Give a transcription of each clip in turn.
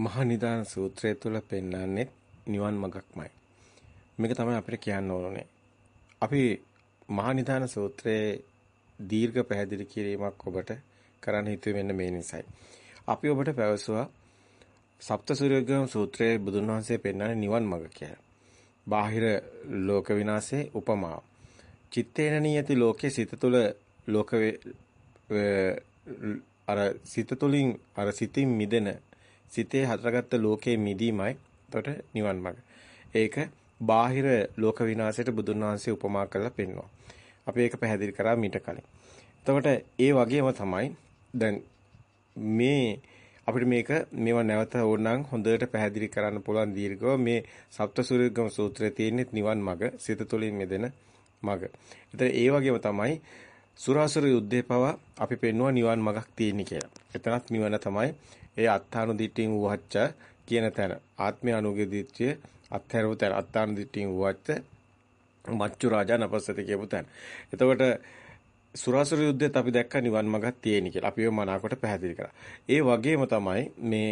මහා නිදාන සූත්‍රය තුළ පෙන්වන්නේ නිවන් මඟක්මයි. මේක තමයි අපිට කියන්න ඕනේ. අපි මහා නිදාන සූත්‍රයේ දීර්ඝ පැහැදිලි කිරීමක් ඔබට කරන්න හිතුවේ මෙන්න මේ නිසයි. අපි ඔබට පැවසුවා සප්තසූර්යග්‍රම සූත්‍රයේ බුදුන් වහන්සේ පෙන්වන්නේ නිවන් මඟ කියලා. බාහිර ලෝක විනාශේ උපමාව. චිත්තේන නියති ලෝකේ සිත තුළ ලෝක අර සිත තුළින් අර සිතින් මිදෙන සිතේ හතරගත්ත ලෝකේ මිදීමයි එතකොට නිවන් මඟ. ඒක බාහිර ලෝක විනාශයට බුදුන් වහන්සේ උපමා කරලා පෙන්වනවා. අපි ඒක පැහැදිලි කරා මීට කලින්. එතකොට ඒ වගේම තමයි දැන් මේ අපිට මේක මේවා නැවත ඕනනම් හොඳට පැහැදිලි කරන්න පුළුවන් දීර්ඝව මේ සප්තසූරිගම සූත්‍රයේ තියෙන නිවන් මඟ සිත තුළින් මෙදෙන මඟ. ඒතර ඒ වගේම තමයි සුරාසුර යුද්ධේ පවා අපි පෙන්වුවා නිවන් මඟක් තියෙන කියලා. එතනත් නිවන තමයි ඒ අත්තානු දිට්ඨින් වූවච්ච කියන තැන ආත්මය අනුගෙදිච්ච අත්හැරව තැන අත්තානු දිට්ඨින් වූවච්ච මච්චු රාජා නපස්සති කියපු තැන. එතකොට සුරාසුර යුද්ධෙත් අපි දැක්ක නිවන් මඟක් තියෙන කියලා. අපි ඒව මනාකොට පැහැදිලි කරා. ඒ වගේම තමයි මේ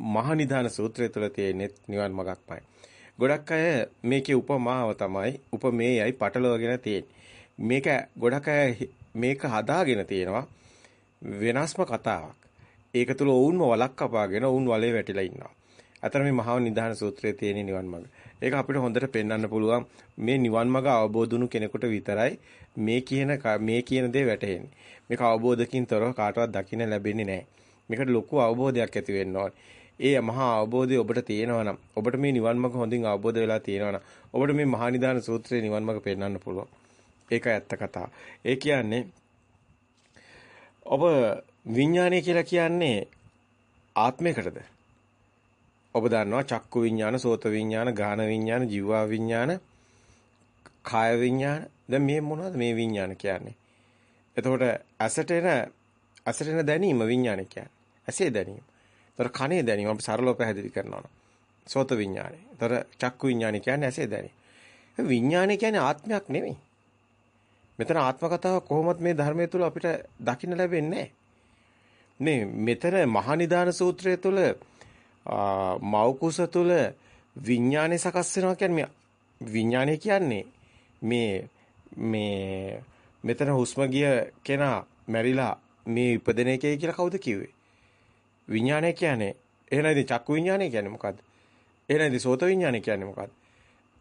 මහා නිදාන සූත්‍රය තුළ තියෙන නිවන් මඟක්මයි. ගොඩක් අය මේකේ උපමාව තමයි උපමේයයි පටලවගෙන තියෙන්නේ. මේක ගොඩක් අය මේක හදාගෙන තියෙනවා වෙනස්ම කතාවක්. ඒක තුල ඔවුන්ම වලක් කපාගෙන ඔවුන් වලේ වැටිලා ඉන්නවා. අතන මේ මහා නිධාන සූත්‍රයේ තියෙන නිවන් මඟ. ඒක අපිට හොඳට පෙන්වන්න පුළුවන් මේ නිවන් මඟ අවබෝධ වුණු කෙනෙකුට විතරයි මේ කියන මේ කියන දේ වැටහෙන්නේ. මේක අවබෝධකින් තොරව කාටවත් දකින්න ලැබෙන්නේ නැහැ. මේකට ලොකු අවබෝධයක් ඇති වෙන්න ඒ මහා අවබෝධය ඔබට තියෙනවා නම් ඔබට මේ නිවන් මඟ හොඳින් අවබෝධ වෙලා තියෙනවා නම් ඔබට මේ මහා නිධාන සූත්‍රයේ නිවන් මඟ පෙන්වන්න පුළුවන්. ඒකයි ඇත්ත කතාව. ඒ කියන්නේ ඔබ විඥානය කියලා කියන්නේ ආත්මයකටද? ඔබ දන්නවා චක්කු විඥාන, සෝත විඥාන, ගාන විඥාන, ජීවා විඥාන, කාය විඥාන. දැන් මේ මොනවද මේ විඥාන කියන්නේ? එතකොට ඇසට එන ඇසට එන දැනීම විඥාන කියන්නේ. ඇසේ දැනීම. එතකොට කනේ දැනීම අපි සරලව පැහැදිලි කරනවා. සෝත විඥානය. එතකොට චක්කු විඥානය කියන්නේ ඇසේ දැනීම. විඥානය කියන්නේ ආත්මයක් නෙමෙයි. මෙතන ආත්ම කතාව කොහොමත් මේ ධර්මයේ තුල අපිට දකින්න ලැබෙන්නේ නැහැ. නේ මෙතන මහනිදාන සූත්‍රය තුළ මෞකුස තුළ විඥානය සකස් වෙනවා කියන්නේ විඥානය කියන්නේ මේ මේ මෙතන හුස්ම ගිය කෙනා මැරිලා මේ ඉපදෙන එකයි කියලා කවුද කිව්වේ? විඥානය කියන්නේ එහෙනම් ඉතින් චක්කු විඥානය කියන්නේ මොකද්ද? එහෙනම් ඉතින් සෝත විඥානය කියන්නේ මොකද්ද?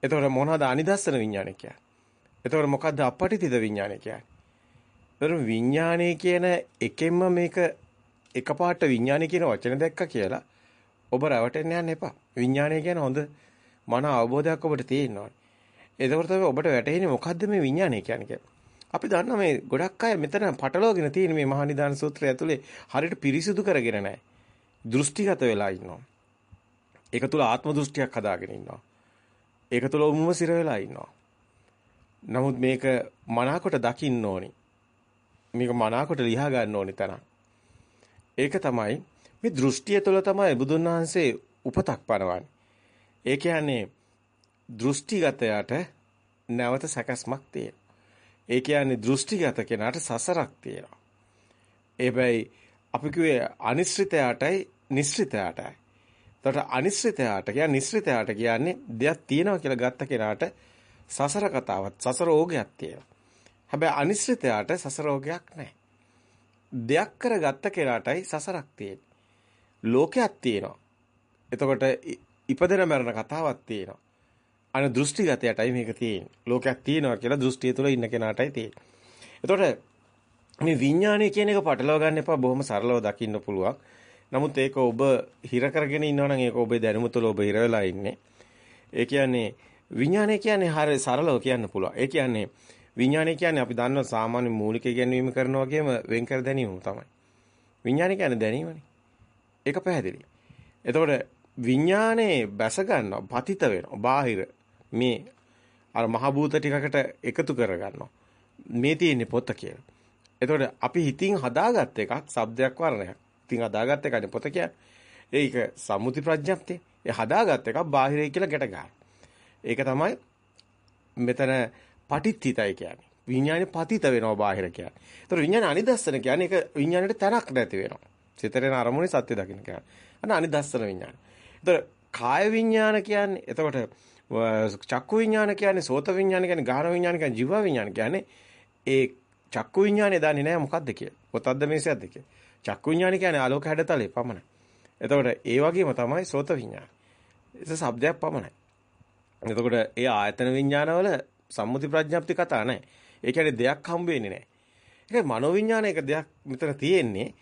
එතකොට මොනවද අනිදස්සන විඥානය කියන්නේ? එතකොට මොකද්ද අපපටිතිත විඥානය කියන්නේ? එතකොට විඥානය කියන එකෙන්ම මේක එකපාරට විඥානය කියන වචන දැක්ක කියලා ඔබ රැවටෙන්න යන්න එපා. විඥානය කියන හොඳ මන අවබෝධයක් ඔබට තියෙනවා. එතකොට තමයි ඔබට වැටහෙන්නේ මොකද්ද මේ විඥානය කියන්නේ කියලා. අපි දන්නවා මේ ගොඩක් අය මෙතන පටලවාගෙන තියෙන මේ මහා නිදාන සූත්‍රය ඇතුලේ හරියට පිරිසිදු කරගෙන නැහැ. දෘෂ්ටිගත වෙලා ඉන්නවා. ඒක තුල ආත්ම දෘෂ්ටියක් හදාගෙන ඉන්නවා. ඒක තුල උම්ම සිර වෙලා ඉන්නවා. නමුත් මේක මනාකොට දකින්න ඕනි. මේක මනාකොට ලියා ගන්න ඕනි තරම්. ඒක තමයි මේ දෘෂ්ටිය තුළ තමයි බුදුන් වහන්සේ උපතක් පනවන්නේ. ඒ කියන්නේ දෘෂ්ටිගතයට නැවත සැකස්මක් තියෙනවා. ඒ කියන්නේ දෘෂ්ටිගත කෙනාට සසරක් තියෙනවා. ඒබැයි අපි කිව්වේ අනිශ්චිතයටයි නිශ්චිතයටයි. එතකොට අනිශ්චිතයට කියන්නේ නිශ්චිතයට කියන්නේ දෙයක් තියෙනවා කියලා ගත්ත කෙනාට සසර කතාවක් සසර රෝගයක් තියෙනවා. හැබැයි අනිශ්චිතයට සසර රෝගයක් නැහැ. දෙයක් කරගත්ත කෙනාටයි සසරක් තියෙන්නේ. ලෝකයක් තියෙනවා. එතකොට ඉපදෙන මරණ කතාවක් තියෙනවා. අන දෘෂ්ටිගතයටයි මේක තියෙන්නේ. ලෝකයක් තියෙනවා කියලා දෘෂ්ටිය තුළ ඉන්න කෙනාටයි තියෙන්නේ. එතකොට මේ විඥානය කියන එක පටලවා ගන්න එපා බොහොම සරලව දකින්න පුළුවන්. නමුත් ඒක ඔබ හිර කරගෙන ඉන්නවා නම් ඒක ඔබේ දැනුම තුළ ඔබ හිර වෙලා ඉන්නේ. ඒ කියන්නේ විඥානය කියන්නේ හරිය සරලව කියන්න පුළුවන්. ඒ කියන්නේ විඥානය කියන්නේ අපි දන්න සාමාන්‍ය මූලික ඉගැන්වීම කරනවා වගේම වෙන් කර ගැනීම තමයි. විඥානය කියන්නේ දැනීමනේ. ඒක පැහැදිලි. එතකොට විඥානේ බැස ගන්නවා, පතිත වෙනවා, බාහිර මේ අර මහ භූත ටිකකට එකතු කර ගන්නවා. මේ තියෙන්නේ පොත කියලා. එතකොට අපි හිතින් හදාගත්ත එකක්, shabdයක් වර්ණයක්. ඉතින් හදාගත්ත එකනේ පොත කියන්නේ. ඒක සම්මුති ප්‍රඥප්තිය. ඒ හදාගත්ත එකක් බාහිරයි කියලා ගැට ගන්න. ඒක තමයි මෙතන පටිච්චිතයි කියන්නේ. විඥානේ පතිත වෙනවා බාහිර කියන්නේ. ඒතර විඥාන අනිදස්සන කියන්නේ ඒක විඥාණයට තැනක් නැති වෙනවා. සිතට එන අරමුණේ සත්‍ය දකින්න කියන්නේ. අන්න අනිදස්සන විඥාන. ඒතර කාය විඥාන කියන්නේ එතකොට චක්කු විඥාන කියන්නේ සෝත විඥාන කියන්නේ ගාහන විඥාන කියන්නේ ජීව විඥාන කියන්නේ ඒ චක්කු විඥානේ දන්නේ නැහැ මොකද්ද කියලා. මොකද්ද මේසයක්ද කියලා. චක්කු විඥාන කියන්නේ ආලෝක හැඩතලේ පමණයි. එතකොට ඒ වගේම තමයි සෝත විඥාන. ඒක શબ્දයක් පමණයි. එතකොට ඒ ආයතන විඥානවල සම්මුති ප්‍රඥප්ති කතා නැහැ. ඒ කියන්නේ දෙයක් හම්බ වෙන්නේ නැහැ. ඒක මනෝවිඥාන එක දෙයක් මෙතන තියෙන්නේ.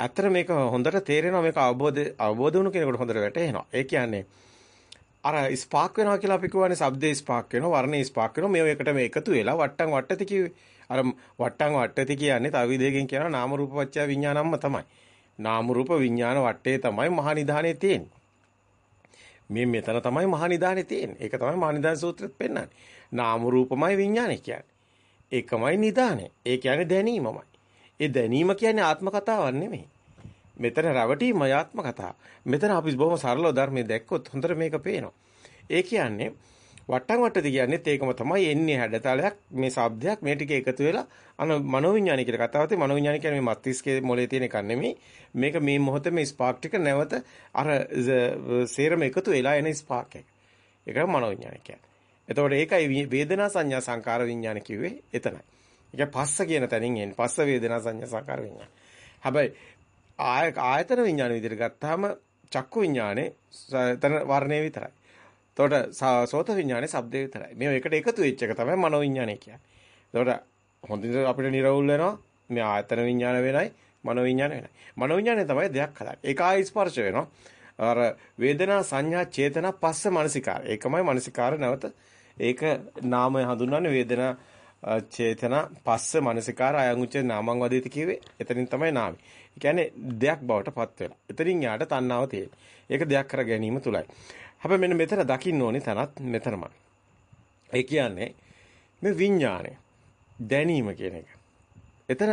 අතර මේක හොඳට තේරෙනවා මේක අවබෝධ අවබෝධ වුණු කෙනෙකුට හොඳට වැටහෙනවා. ඒ කියන්නේ අර ස්පාක් වෙනවා කියලා අපි කියවනේ ශබ්දේ ස්පාක් වෙනවා වර්ණේ ස්පාක් වෙනවා මේ එකට මේ එකතු වෙලා වට්ටම් වට්ටති කිව්වේ. අර වට්ටම් වට්ටති කියන්නේ තව විදිහකින් කියනවා නාම රූප පත්‍ය විඥානම්ම තමයි. නාම රූප විඥාන වටේ තමයි මහා නිධානයේ තියෙන්නේ. මේ මෙතන තමයි මහා නිධානයේ තියෙන්නේ. ඒක තමයි මහා නිධාන සූත්‍රෙත් පෙන්නන්නේ. නාම රූපමයි විඥානය කියන්නේ. ඒකමයි නිධානය. ඒ කියන්නේ දැනීමමයි. ඒ දැනීම කියන්නේ ආත්ම කතාවක් නෙමෙයි. මෙතන රැවටීමයි ආත්ම කතාව. මෙතන අපි බොහොම සරලව ධර්මයේ දැක්කොත් හොඳට මේක පේනවා. ඒ කියන්නේ වට්ටම් වට්ටද කියන්නේත් ඒකම තමයි එන්නේ හැඩතලයක් මේ ශබ්දයක් මේ ටික එකතු වෙලා අන මනෝවිඤ්ඤාණය කියලා කතාව තියෙන්නේ මනෝවිඤ්ඤාණය කියන්නේ මේ මස්තිෂ්කයේ මොලේ තියෙන එකක් නෙමෙයි මේක මේ මොහොතේ මේ ස්පාර්ක් ටික නැවත අර සේරම එකතු වෙලා එන ස්පාර්ක් එක. ඒක මනෝවිඤ්ඤාණය කියන්නේ. එතකොට ඒකයි වේදනා සංඥා සංකාර විඤ්ඤාණ කිව්වේ එතනයි. ඒක පස්ස කියන තැනින් එන්නේ. පස්ස වේදනා සංඥා සංකාර විඤ්ඤාණ. හැබැයි ආයතන විඤ්ඤාණ විදිහට ගත්තාම චක්කු විඤ්ඤාණේ තන වර්ණේ විතරයි. එතකොට සෝත විඥානේ ශබ්දේ විතරයි. මේ එකට එකතු වෙච්ච එක තමයි මනෝ විඥානේ කියන්නේ. එතකොට හොඳින් අපිට නිරවුල් වෙනවා. මේ ආයතන විඥාන වෙනයි, මනෝ විඥාන වෙනයි. මනෝ විඥානේ තමයි දෙයක් හදන්නේ. ඒක ආයි ස්පර්ශ වෙනවා. අර වේදනා සංඥා චේතනා පස්ස මානසිකාර. ඒකමයි මානසිකාර නැවත ඒක නාමය හඳුන්වන්නේ වේදනා චේතනා පස්ස මානසිකාර අයං උච්ච නාමං වදේති කිව්වේ. එතනින් තමයි නාමය. ඒ කියන්නේ දෙයක් බවට පත් වෙලා. එතනින් යාට තණ්හාව තියෙන්නේ. ඒක දෙයක් කර ගැනීම තුලයි. හැබැයි මෙන්න මෙතන දකින්න ඕනේ තනත් මෙතනමයි. ඒ කියන්නේ මේ විඥාණය දැනීම කියන එක. එතන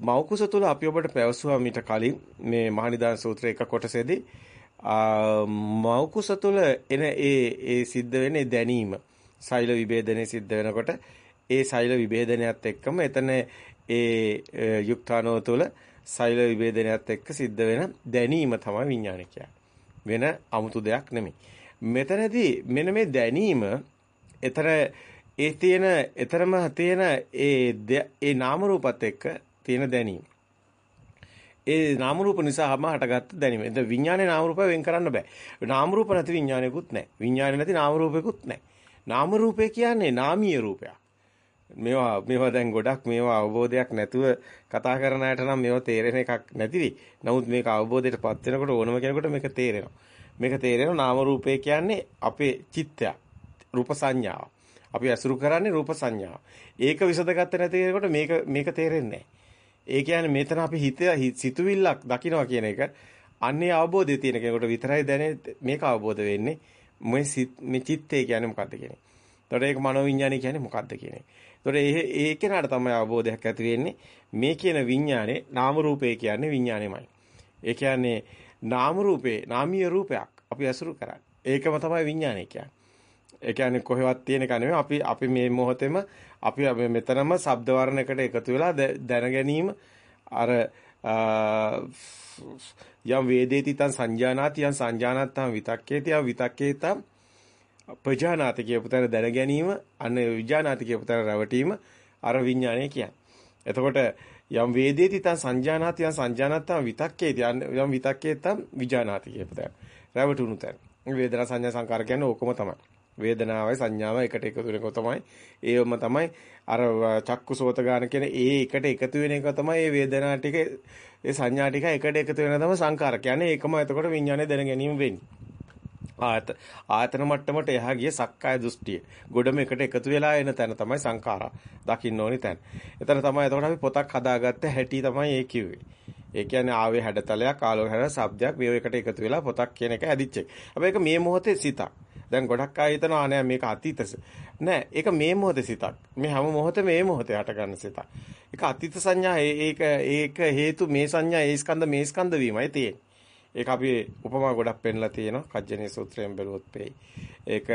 මෞකුස තුල අපි ඔබට පැවසුවා මීට කලින් මේ මහනිදාන සූත්‍රයේ එක කොටසේදී මෞකුස තුල එන ඒ ඒ සිද්ධ වෙන දැනීම සෛල විභේදනයේ සිද්ධ වෙනකොට ඒ සෛල විභේදනයත් එක්කම එතන ඒ යුක්තානෝ තුල සෛල විභේදනයත් එක්ක සිද්ධ වෙන දැනීම තමයි විඥානය කියන්නේ. වෙන 아무තු දෙයක් නෙමෙයි. මෙතනදී මෙන්න මේ දැනීම එතර ඒ තියෙන එතරම තියෙන ඒ ඒ නාම රූපත් එක්ක තියෙන දැනීම. ඒ නාම රූප නිසාම හටගත්ත දැනීම. එතන විඥානේ නාම රූපය වෙන් කරන්න බෑ. නාම රූප නැති විඥානයකුත් නැහැ. විඥානේ නැති නාම රූපයකුත් නැහැ. නාම රූපය කියන්නේ නාමීය රූපයක්. මේවා මේවා දැන් ගොඩක් මේවා අවබෝධයක් නැතුව කතා කරන අයට නම් මේවා තේරෙන එකක් නැතිවි. නමුත් මේක අවබෝධයටපත් වෙනකොට ඕනම කෙනෙකුට මේක තේරෙනවා. මේක තේරෙනවා නාම රූපය කියන්නේ අපේ චිත්තයක්. රූප සංඥාව. අපි අසුරු කරන්නේ රූප සංඥාව. ඒක විසඳගත්තේ නැති කෙනෙකුට මේක මේක තේරෙන්නේ ඒ කියන්නේ මෙතන අපි හිත සිතුවිල්ලක් දකිනවා කියන එක අන්නේ අවබෝධය තියෙන කෙනෙකුට විතරයි දැනෙන්නේ මේක අවබෝධ වෙන්නේ. මේ මේ චිත්තය කියන්නේ මොකද්ද කියන එක. එතකොට ඒක මනෝවිඤ්ඤාණය කියන්නේ මොකද්ද කියන එක. ඒතකොට ඒ ඒ කෙනාට තමයි අවබෝධයක් ඇති වෙන්නේ මේ කියන විඥානේ නාම රූපේ කියන්නේ විඥානෙමයි. ඒ කියන්නේ නාම රූපේ නාමීය රූපයක් අපි අසුරු කරන්නේ. ඒකම තමයි විඥානය කියන්නේ. ඒ කියන්නේ කොහෙවත් තියෙන එක නෙමෙයි අපි අපි මේ මොහොතේම අපි මෙතනම ශබ්ද වර්ණයකට එකතු වෙලා දැන ගැනීම අර යම් වේදේති තං සංජානාති යම් සංජානත්තං විතක්කේති යම් විතක්කේතං ප්‍රජානාති කියපු තැන දැන ගැනීම අන්න විජානාති කියපු තැන රැවටීම අර විඥානය කියන්නේ. එතකොට යම් වේදේති තං සංජානාති යම් සංජානත්තං විතක්කේති යම් විතක්කේතං විජානාති කියපු තැන. රැවටුණු තැන. වේදනා සංඥා සංකාර කියන්නේ ඕකම තමයි. වේදනාවයි සංඥාවයි එකට එකතු වෙනක තමයි. ඒවම තමයි අර චක්කුසෝත ගාන කියන ඒ එකට එකතු වෙන එක තමයි මේ වේදනා ටික ඒ සංඥා ටික එකට එකතු වෙන තමයි සංකාර. කියන්නේ ඒකම එතකොට විඥානය දැන ගැනීම වෙන්නේ. ආයත ආයතන මට්ටමට එහා ගිය සක්කාය දෘෂ්ටිය. ගොඩම එකට එකතු වෙලා එන තැන තමයි සංඛාරා. දකින්න ඕනි තැන. එතන තමයි එතකොට අපි පොතක් හදාගත්ත හැටි තමයි ඒ කිව්වේ. ඒ කියන්නේ ආවේ හැඩතලයක් ආලෝක හැඩ ශබ්දයක් මේ එකට එකතු වෙලා පොතක් කියන එක ඇදිච්ච එක. හැබැයි ඒක මේ මොහොතේ සිතක්. දැන් ගොඩක් අය හිතනවා නෑ මේක අතීත නෑ ඒක මේ මොහොතේ සිතක්. මේ හැම මොහොතේ මේ මොහොතේ හට ගන්න සිතක්. ඒක අතීත සංඥා ඒක ඒක හේතු මේ සංඥා ඒ ස්කන්ධ මේ ස්කන්ධ වීමයි තියෙන්නේ. ඒක අපි උපමා ගොඩක් පෙන්ලා තියෙනවා කජ්ජනේ සූත්‍රයෙන් බැලුවොත් පෙයි. ඒක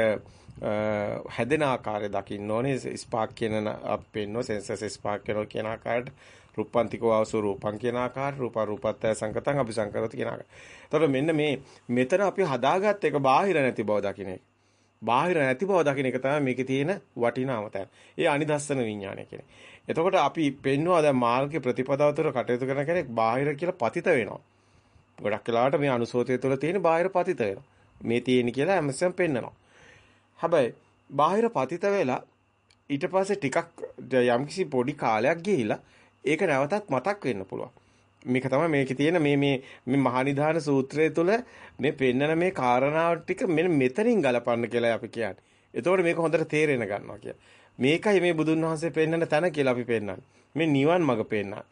හැදෙන ආකාරය දකින්න ඕනේ ස්පාක් කියන අප් පෙන්නෝ සෙන්සස් ස්පාක් කරනවා කියන ආකාරයට රුප්පන්තිකෝ ආසෝ රූපං කියන ආකාරය රූප රූපත්‍ය සංකතං අපි සංකරති කියන ආකාරය. එතකොට මෙන්න මේ මෙතන අපි හදාගත්ත එක බාහිර නැති බව දකින්න එක. බාහිර නැති බව දකින්න එක තමයි මේකේ තියෙන වටිනාම තැන. ඒ අනිදස්සන විඥානය කියන්නේ. එතකොට අපි පෙන්නවා දැන් මාර්ගයේ ප්‍රතිපදාව තුළ කටයුතු කරන කෙනෙක් බාහිර කියලා පතිත වෙනවා. ගොඩක් වෙලාවට මේ අනුසෝතය තුළ තියෙන බාහිර පතිත වෙනවා. මේ තියෙන කියලා හැමසෙම පෙන්නනවා. හැබැයි බාහිර පතිත වෙලා ඊට පස්සේ ටිකක් යම්කිසි පොඩි කාලයක් ගිහිලා ඒක නැවතත් මතක් වෙන්න පුළුවන්. මේක තමයි මේකේ තියෙන මේ මේ මේ මහනිදාන සූත්‍රය තුළ මේ පෙන්නන මේ කාරණාව ටික මෙන්න මෙතනින් ගලපන්න කියලා අපි කියන්නේ. එතකොට මේක හොඳට තේරෙන ගන්නවා කියලා. මේකයි මේ බුදුන් වහන්සේ පෙන්නන තැන කියලා අපි පෙන්නන්නේ. මේ නිවන් මඟ පෙන්නන්නේ.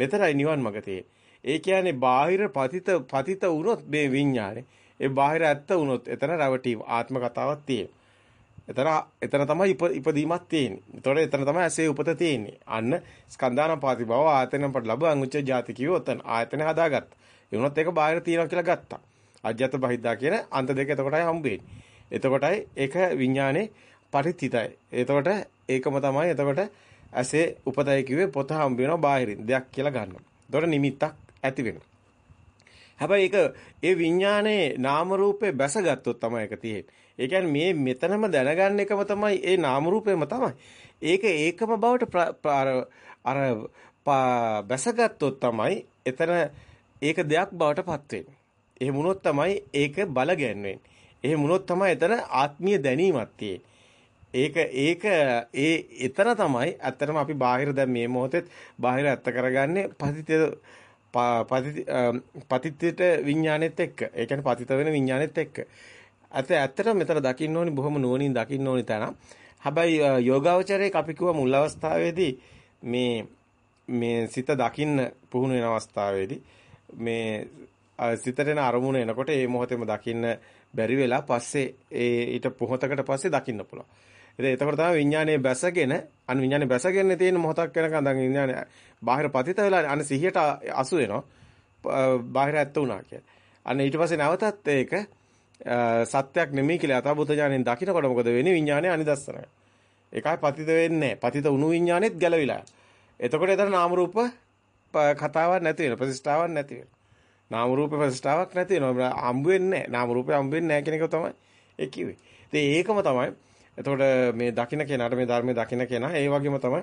මෙතරයි නිවන් මඟ තියෙන්නේ. ඒ කියන්නේ බාහිර පතිත පතිත වුණොත් මේ විඥානේ ඒ බාහිර ඇත්ත වුණොත් එතන රැවටීම ආත්ම කතාවක් තියෙනවා. එතන එතන තමයි ඉපදීමක් තියෙන්නේ. ඒතකොට එතන තමයි ඇසේ උපත තියෙන්නේ. අන්න ස්කන්ධානම් පාති බව ආයතනම් පට ලැබුවන් උච්ච ಜಾති කිව්ව ඔතන ආයතන හදාගත්තා. ඒ වුණත් ඒක බාහිර තියෙනවා කියලා ගත්තා. අජ්‍යත බහිද්දා කියන අන්ත දෙක එතකොටයි හම්බෙන්නේ. එතකොටයි ඒක විඥානේ පරිත්‍ිතයි. එතකොට ඒකම තමයි එතකොට ඇසේ උපතයි කිව්වේ පොත හම්බ වෙනවා බාහිරින් දෙයක් කියලා ගන්නවා. එතකොට නිමිත්තක් ඇති වෙනවා. හැබැයි ඒක ඒ විඥානයේ නාම රූපේ බැසගත්තොත් තමයි ඒක තියෙන්නේ. ඒ කියන්නේ මේ මෙතනම දැනගන්න එකම තමයි ඒ නාම රූපේම තමයි. ඒක ඒකම බවට අර බැසගත්තොත් තමයි එතන ඒක දෙයක් බවට පත් වෙන්නේ. එහෙම වුණොත් තමයි ඒක බල ගැන්වෙන්නේ. එහෙම වුණොත් තමයි එතන ආත්මීය දැනීමක් තියෙන්නේ. ඒක ඒක ඒ එතන තමයි ඇත්තටම අපි බාහිර දැන් මේ මොහොතේ බාහිර ඇත්ත කරගන්නේ පතිත පතිතයට විඥානෙත් එක්ක. ඒ කියන්නේ පතිත වෙන විඥානෙත් එක්ක. අත ඇත්තටම මෙතන දකින්න ඕනි බොහොම නුවණින් දකින්න ඕනි තැන. හැබැයි යෝගාවචරයේ අපි කිව්ව මුල් අවස්ථාවේදී මේ මේ සිත දකින්න පුහුණු වෙන අවස්ථාවේදී මේ සිතට එන අරමුණ එනකොට ඒ මොහොතේම දකින්න බැරි වෙලා පස්සේ ඒ ඊට පොහොතකට පස්සේ දකින්න පුළුවන්. ඉතින් එතකොට තමයි විඥානයේ බැසගෙන අන විඥානේ බැසගෙන තියෙන මොහොතක් වෙනකන් දැන් විඥානේ බාහිර පතිත වෙලා අන සිහියට අසු වෙනවා. බාහිර ඇත්ත වුණා කියලා. අන්න ඊට පස්සේ නැවතත් ඒක සත්‍යක් නෙමෙයි කියලා අතබුත ඥාණයෙන් දකින්නකොට මොකද වෙන්නේ විඥානේ අනිදස්සනයි. ඒකයි පතිත වෙන්නේ පතිත උණු විඥානෙත් ගැලවිලා. එතකොට එතන නාම රූප කතාවක් නැති වෙන ප්‍රතිෂ්ඨාවක් නැති වෙන. නාම රූප ප්‍රතිෂ්ඨාවක් නැති වෙනවා. හම්බ වෙන්නේ නැහැ. නාම රූපේ හම්බ වෙන්නේ නැහැ කියන එක තමයි ඒ කිව්වේ. ඉතින් ඒකම තමයි. එතකොට මේ දකින්න කෙනාට මේ ධර්මයේ දකින්න කෙනා ඒ වගේම තමයි